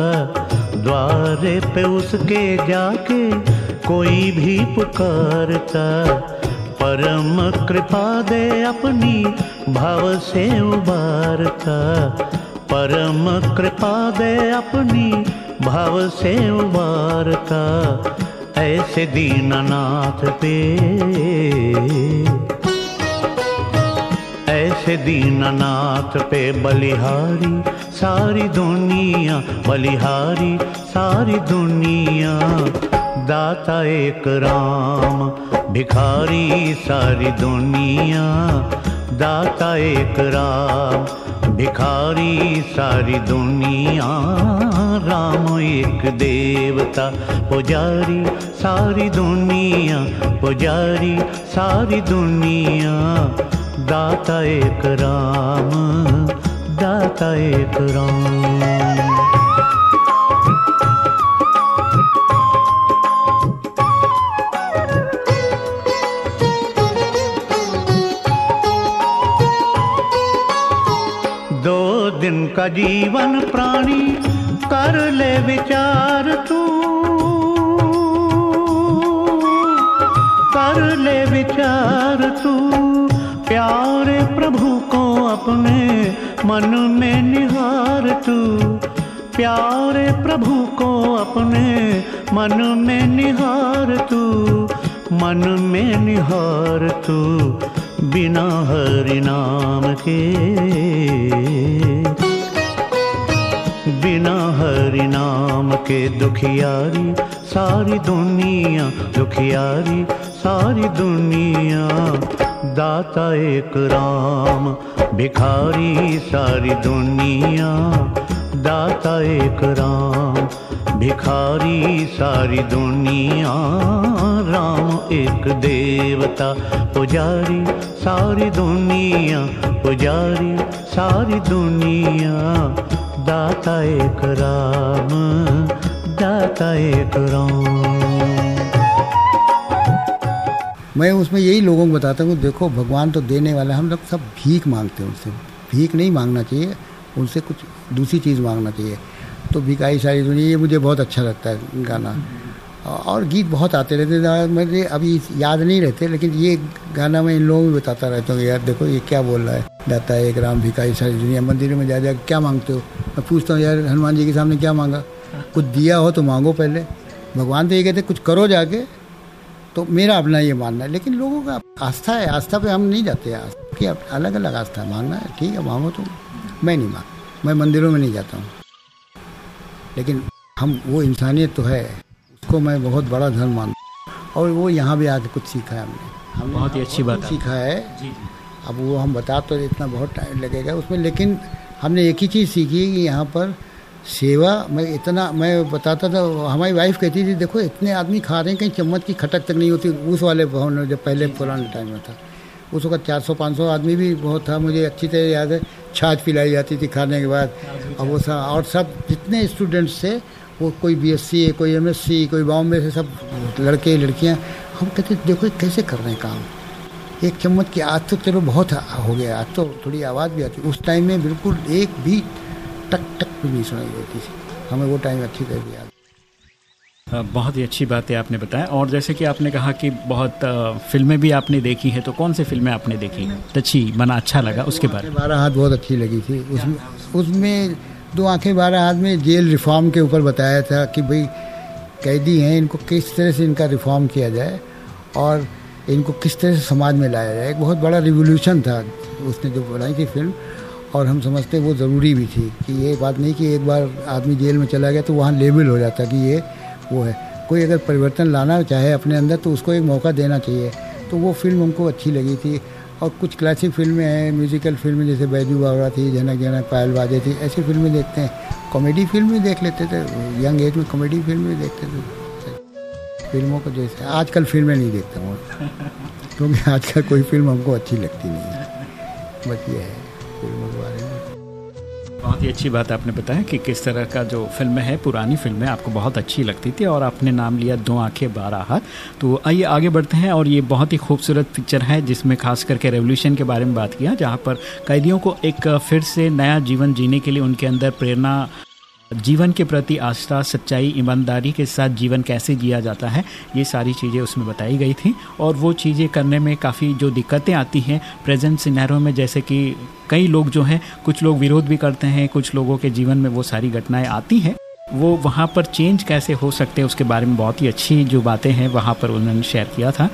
द्वारे पे उसके जाके कोई भी पुकारता। परम कृपा दे अपनी भाव से उबारता। परम कृपा दे अपनी भाव से उबारता। ऐसे दीननाथ पे ऐसे दीननाथ पे बलिहारी, सारी दुनिया बलिहारी, सारी दुनिया। दाता एक राम, भिखारी सारी दुनिया। दाता एक राम, भिखारी सारी दुनिया। राम एक देवता, पुजारी सारी दुनिया, पुजारी सारी दुनिया। दाता एक राम, दाता एक राम। दो दिन का जीवन प्राणी, कर ले विचार तू। कर ले विचार तू। प्यारे प्रभु को अपने मन में निहार तू। प्यारे प्रभु को अपने मन में निहार तू। मन में निहार तू बिना हरि नाम के। बिना हरि नाम के दुखियारी, सारी दुनिया दुखियारी, सारी दुनिया दाता एक राम, भिखारी सारी दुनिया। दाता एक राम, भिखारी सारी दुनिया। राम एक देवता, पुजारी सारी दुनिया। पुजारी सारी दुनिया। दाता एक राम, दाता एक राम। मैं उसमें यही लोगों को बताता हूँ, देखो, भगवान तो देने वाला हम लोग सब भीख मांगते हैं उनसे। भीख नहीं मांगना चाहिए, उनसे कुछ दूसरी चीज़ मांगना चाहिए। तो भिखारी सारी दुनिया, ये मुझे बहुत अच्छा लगता है गाना। और गीत बहुत आते रहते हैं मुझे अभी याद नहीं रहते, लेकिन ये गाना मैं इन लोगों को बताता रहता हूँ, यार देखो, ये क्या बोल रहा है। दाता है एक राम, भिखारी सारी दुनिया, मंदिरों में जा जा क्या मांगते हो? मैं पूछता हूँ, यार, हनुमान जी के सामने क्या मांगा? कुछ दिया हो तो मांगो पहले। भगवान तो ये कहते कुछ करो जाके। तो मेरा अपना ये मानना है लेकिन लोगों का आस्था है आस्था पे हम नहीं जाते हैं। कि अलग अलग आस्था है मांगना है ठीक है मांगो तो मैं नहीं मांग मैं मंदिरों में नहीं जाता हूँ। लेकिन हम वो इंसानियत तो है उसको मैं बहुत बड़ा धर्म मानता हूँ और वो यहाँ भी आके कुछ सीखा है हमने। हमने बहुत ही अच्छी बात सीखा है। अब वो हम बता तो इतना बहुत टाइम लगेगा उसमें लेकिन हमने एक ही चीज़ सीखी है कि यहाँ पर सेवा मैं इतना मैं बताता था हमारी वाइफ कहती थी देखो इतने आदमी खा रहे हैं कहीं चम्मच की खटक तक नहीं होती। उस वाले भवन में जब पहले पुराने टाइम में था। उस वक्त चार सौ पाँच सौ आदमी भी बहुत था मुझे अच्छी तरह याद है। छाछ पिलाई जाती थी खाने के बाद। और वो सब और सब जितने स्टूडेंट्स थे वो कोई बीएससी है कोई एमएससी कोई बॉम्बे से सब लड़के लड़कियाँ हम कहते देखो कैसे कर रहे हैं काम? एक चम्मच की आज तो चलो बहुत हो गया आज तो थोड़ी आवाज़ भी आती। उस टाइम में बिल्कुल एक भी टक टक भी नहीं सुनाई देती थी हमें वो टाइम अच्छी तरह याद बहुत ही अच्छी बात है आपने बताया और जैसे कि आपने कहा कि बहुत फ़िल्में भी आपने देखी हैं तो कौन सी फ़िल्में आपने देखी अच्छी मना अच्छा लगा उसके बारे में बारह हाथ बहुत अच्छी लगी थी उसमें उसमें दो आँखें बारह हाथ में जेल रिफॉर्म के ऊपर बताया था कि भाई कैदी हैं इनको किस तरह से इनका रिफॉर्म किया जाए और इनको किस तरह से समाज में लाया जाए एक बहुत बड़ा रिवोल्यूशन था उसने जो बनाई थी फ़िल्म और हम समझते वो ज़रूरी भी थी कि ये बात नहीं कि एक बार आदमी जेल में चला गया तो वहाँ लेबल हो जाता कि ये वो है। कोई अगर परिवर्तन लाना चाहे अपने अंदर तो उसको एक मौका देना चाहिए। तो वो फ़िल्म हमको अच्छी लगी थी और कुछ क्लासिक फ़िल्में हैं म्यूजिकल फ़िल्में जैसे बैजू बावरा थी जनक जनक पायल बाजे थी, ऐसी फ़िल्में देखते हैं। कॉमेडी फ़िल्म भी देख लेते थे यंग एज में कॉमेडी फ़िल्म भी देखते थे। फ़िल्मों को जैसे, आजकल फ़िल्में नहीं देखता हूँ क्योंकि आजकल कोई फ़िल्म हमको अच्छी लगती नहीं है। बस ये है, फ़िल्मों बहुत ही अच्छी बात आपने बताया कि किस तरह का जो फ़िल्म है, पुरानी फ़िल्में आपको बहुत अच्छी लगती थी और आपने नाम लिया दो आँखें बारह हाथ तो आइए आगे बढ़ते हैं और ये बहुत ही खूबसूरत पिक्चर है जिसमें खास करके रेवोल्यूशन के बारे में बात किया, जहाँ पर कैदियों को एक फिर से नया जीवन जीने के लिए उनके अंदर प्रेरणा जीवन के प्रति आस्था, सच्चाई, ईमानदारी के साथ जीवन कैसे जिया जाता है, ये सारी चीज़ें उसमें बताई गई थी। और वो चीज़ें करने में काफ़ी जो दिक्कतें आती हैं प्रेजेंट सिनेरों में जैसे कि कई लोग जो हैं, कुछ लोग विरोध भी करते हैं, कुछ लोगों के जीवन में वो सारी घटनाएँ आती हैं। वो वहाँ पर चेंज कैसे हो सकते हैं, उसके बारे में बहुत ही अच्छी जो बातें हैं, वहाँ पर उन्होंने शेयर किया था।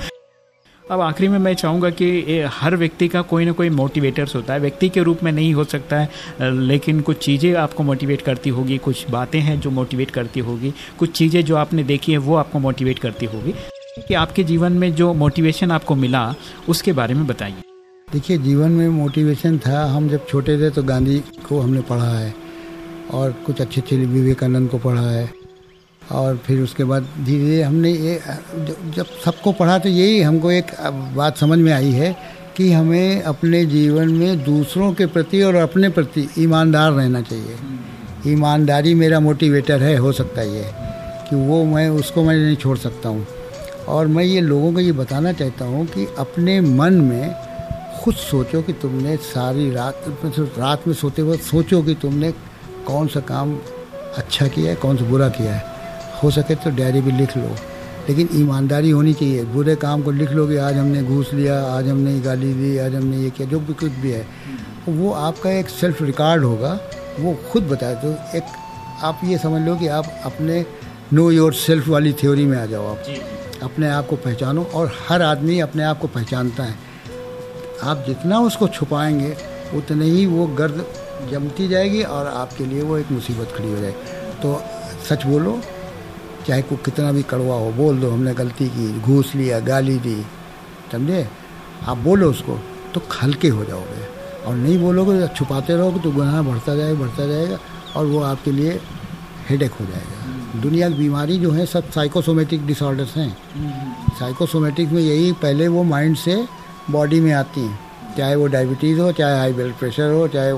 अब आखिरी में मैं चाहूँगा कि हर व्यक्ति का कोई ना कोई मोटिवेटर्स होता है। व्यक्ति के रूप में नहीं हो सकता है, लेकिन कुछ चीज़ें आपको मोटिवेट करती होगी, कुछ बातें हैं जो मोटिवेट करती होगी, कुछ चीज़ें जो आपने देखी है, वो आपको मोटिवेट करती होगी। कि आपके जीवन में जो मोटिवेशन आपको मिला, उसके बारे में बताइए। देखिए, जीवन में मोटिवेशन था। हम जब छोटे थे तो गांधी को हमने पढ़ा है और कुछ अच्छे अच्छे विवेकानंद को पढ़ा है। और फिर उसके बाद धीरे धीरे हमने ये, जब- सबको पढ़ा तो यही हमको एक बात समझ में आई है कि हमें अपने जीवन में दूसरों के प्रति और अपने प्रति ईमानदार रहना चाहिए। ईमानदारी मेरा मोटिवेटर है, हो सकता है ये, कि वो मैं, उसको मैं नहीं छोड़ सकता हूँ। और मैं ये लोगों को ये बताना चाहता हूँ कि अपने मन में खुद सोचो कि तुमने सारी रात रात में सोते वक्त सोचो कि तुमने कौन सा काम अच्छा किया है, कौन सा बुरा किया है। हो सके तो डायरी भी लिख लो। लेकिन ईमानदारी होनी चाहिए। बुरे काम को लिख लो कि आज हमने घूस लिया आज हमने गाली दी आज हमने ये किया जो भी कुछ भी है। वो आपका एक सेल्फ रिकॉर्ड होगा। वो खुद बताए तो एक आप ये समझ लो कि आप अपने नो योर सेल्फ वाली थ्योरी में आ जाओ आप। अपने आप को पहचानो और हर आदमी अपने आप को पहचानता है। आप जितना उसको छुपाएँगे उतने ही वो गर्द जमती जाएगी और आपके लिए वो एक मुसीबत खड़ी हो जाएगी। तो सच बोलो चाहे को कितना भी कड़वा हो बोल दो हमने गलती की घूस लिया गाली दी समझे? आप बोलो उसको तो हल्के हो जाओगे। और नहीं बोलोगे तो छुपाते रहोगे तो गुनाह बढ़ता जाएगा बढ़ता जाएगा और वो आपके लिए हेडेक हो जाएगा। दुनिया की बीमारी जो है सब साइकोसोमेटिक डिसऑर्डर्स हैं। साइकोसोमेटिक में यही पहले वो माइंड से बॉडी में आती हैं। चाहे वो डायबिटीज़ हो चाहे हाई ब्लड प्रेशर हो चाहे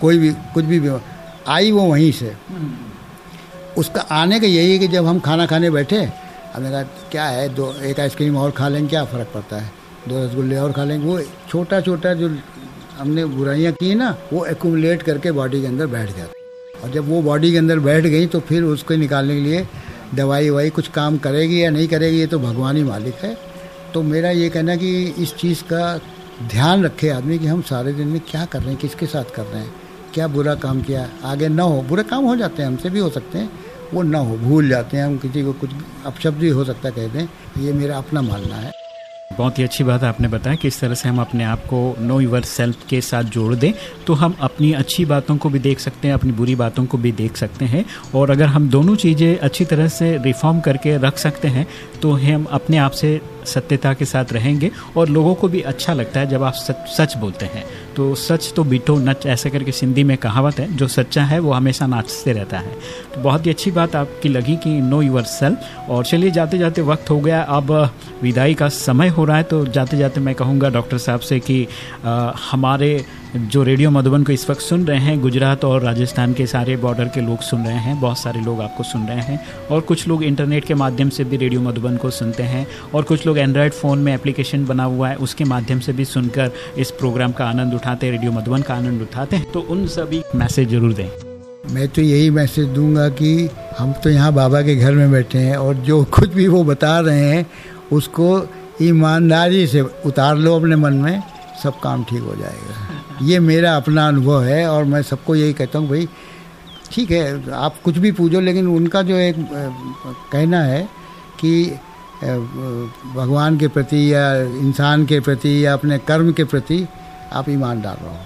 कोई भी कुछ भी बीमारी आई वो वहीं से। उसका आने का यही है कि जब हम खाना खाने बैठे, हमने कहा, क्या है? दो, एक आइसक्रीम और खा लेंगे क्या फ़र्क पड़ता है? दो रसगुल्ले और खा लेंगे वो छोटा छोटा जो हमने बुराइयाँ की ना, वो एकुमुलेट करके बॉडी के अंदर बैठ जाती और जब वो बॉडी के अंदर बैठ गई तो फिर उसको निकालने के लिए दवाई ववाई कुछ काम करेगी या नहीं करेगी, ये तो भगवान ही मालिक है। तो मेरा ये कहना कि इस चीज़ का ध्यान रखे आदमी कि हम सारे दिन में क्या कर रहे हैं, किसके साथ कर रहे हैं, क्या बुरा काम किया, आगे ना हो। बुरे काम हो जाते हैं, हमसे भी हो सकते हैं वो ना हो, भूल जाते हैं, हम किसी को कुछ अपशब्द भी हो सकता है कहते हैं, ये मेरा अपना मानना है। बहुत ही अच्छी बात आपने बताया किस तरह से हम अपने आप को नो यूर सेल्फ के साथ जोड़ दें तो हम अपनी अच्छी बातों को भी देख सकते हैं, अपनी बुरी बातों को भी देख सकते हैं। और अगर हम दोनों चीज़ें अच्छी तरह से रिफॉर्म करके रख सकते हैं तो हम अपने आप से सत्यता के साथ रहेंगे और लोगों को भी अच्छा लगता है जब आप सच सच बोलते हैं। तो सच तो बीटो नच, ऐसे करके सिंधी में कहावत है, जो सच्चा है वो हमेशा नाचते रहता है। तो बहुत ही अच्छी बात आपकी लगी कि नो यूर सेल्फ। और चलिए जाते जाते वक्त हो गया, अब विदाई का समय हो रहा है तो जाते जाते मैं कहूँगा डॉक्टर साहब से कि आ, हमारे जो रेडियो मधुबन को इस वक्त सुन रहे हैं गुजरात और राजस्थान के सारे बॉर्डर के लोग सुन रहे हैं बहुत सारे लोग आपको सुन रहे हैं और कुछ लोग इंटरनेट के माध्यम से भी रेडियो मधुबन को सुनते हैं और कुछ लोग एंड्रॉयड फ़ोन में एप्लीकेशन बना हुआ है उसके माध्यम से भी सुनकर इस प्रोग्राम का आनंद उठाते हैं रेडियो मधुबन का आनंद उठाते हैं तो उन सभी मैसेज ज़रूर दें। मैं तो यही मैसेज दूँगा कि हम तो यहाँ बाबा के घर में बैठे हैं और जो कुछ भी वो बता रहे हैं उसको ईमानदारी से उतार लो अपने मन में, सब काम ठीक हो जाएगा। ये मेरा अपना अनुभव है और मैं सबको यही कहता हूँ, भाई, ठीक है, आप कुछ भी पूछो लेकिन उनका जो एक कहना है कि भगवान के प्रति या इंसान के प्रति या अपने कर्म के प्रति आप ईमानदार रहो।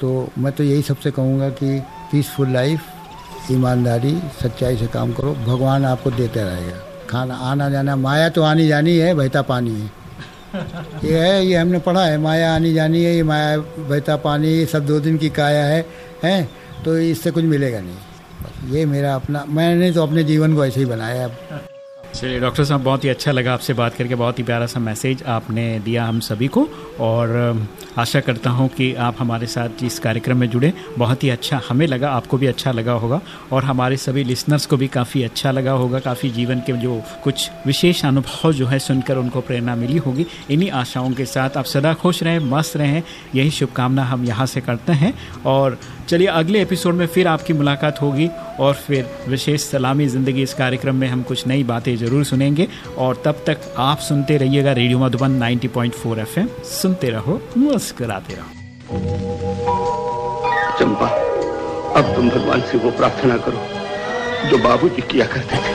तो मैं तो यही सबसे कहूँगा कि पीसफुल लाइफ ईमानदारी, सच्चाई से काम करो। भगवान आपको देते रहेगा। खाना, आना जाना, माया तो आनी जानी है, बहता पानी है। ये है, ये हमने पढ़ा है, माया आनी जानी है, ये माया, बहता पानी, ये सब दो दिन की काया है, हैं? तो इससे कुछ मिलेगा नहीं। ये मेरा अपना, मैंने तो अपने जीवन को ऐसे ही बनाया अब चलिए, डॉक्टर साहब, बहुत ही अच्छा लगा आपसे बात करके, बहुत ही प्यारा सा मैसेज आपने दिया हम सभी को, और आशा करता हूँ कि आप हमारे साथ इस कार्यक्रम में जुड़े। बहुत ही अच्छा हमें लगा, आपको भी अच्छा लगा होगा और हमारे सभी लिसनर्स को भी काफ़ी अच्छा लगा होगा, काफ़ी जीवन के जो कुछ विशेष अनुभव जो है सुनकर उनको प्रेरणा मिली होगी। इन्हीं आशाओं के साथ आप सदा खुश रहें, मस्त रहें। यही शुभकामना हम यहाँ से करते हैं और चलिए अगले एपिसोड में फिर आपकी मुलाकात होगी और फिर विशेष सलामी ज़िंदगी इस कार्यक्रम में हम कुछ नई बातें ज़रूर सुनेंगे और तब तक आप सुनते रहिएगा रेडियो मधुबन 90.4 एफएम। सुनते रहो मुस्कुराते रहो। चंपा, अब तुम भगवान से वो प्रार्थना करो, जो बाबूजी किया करते थे।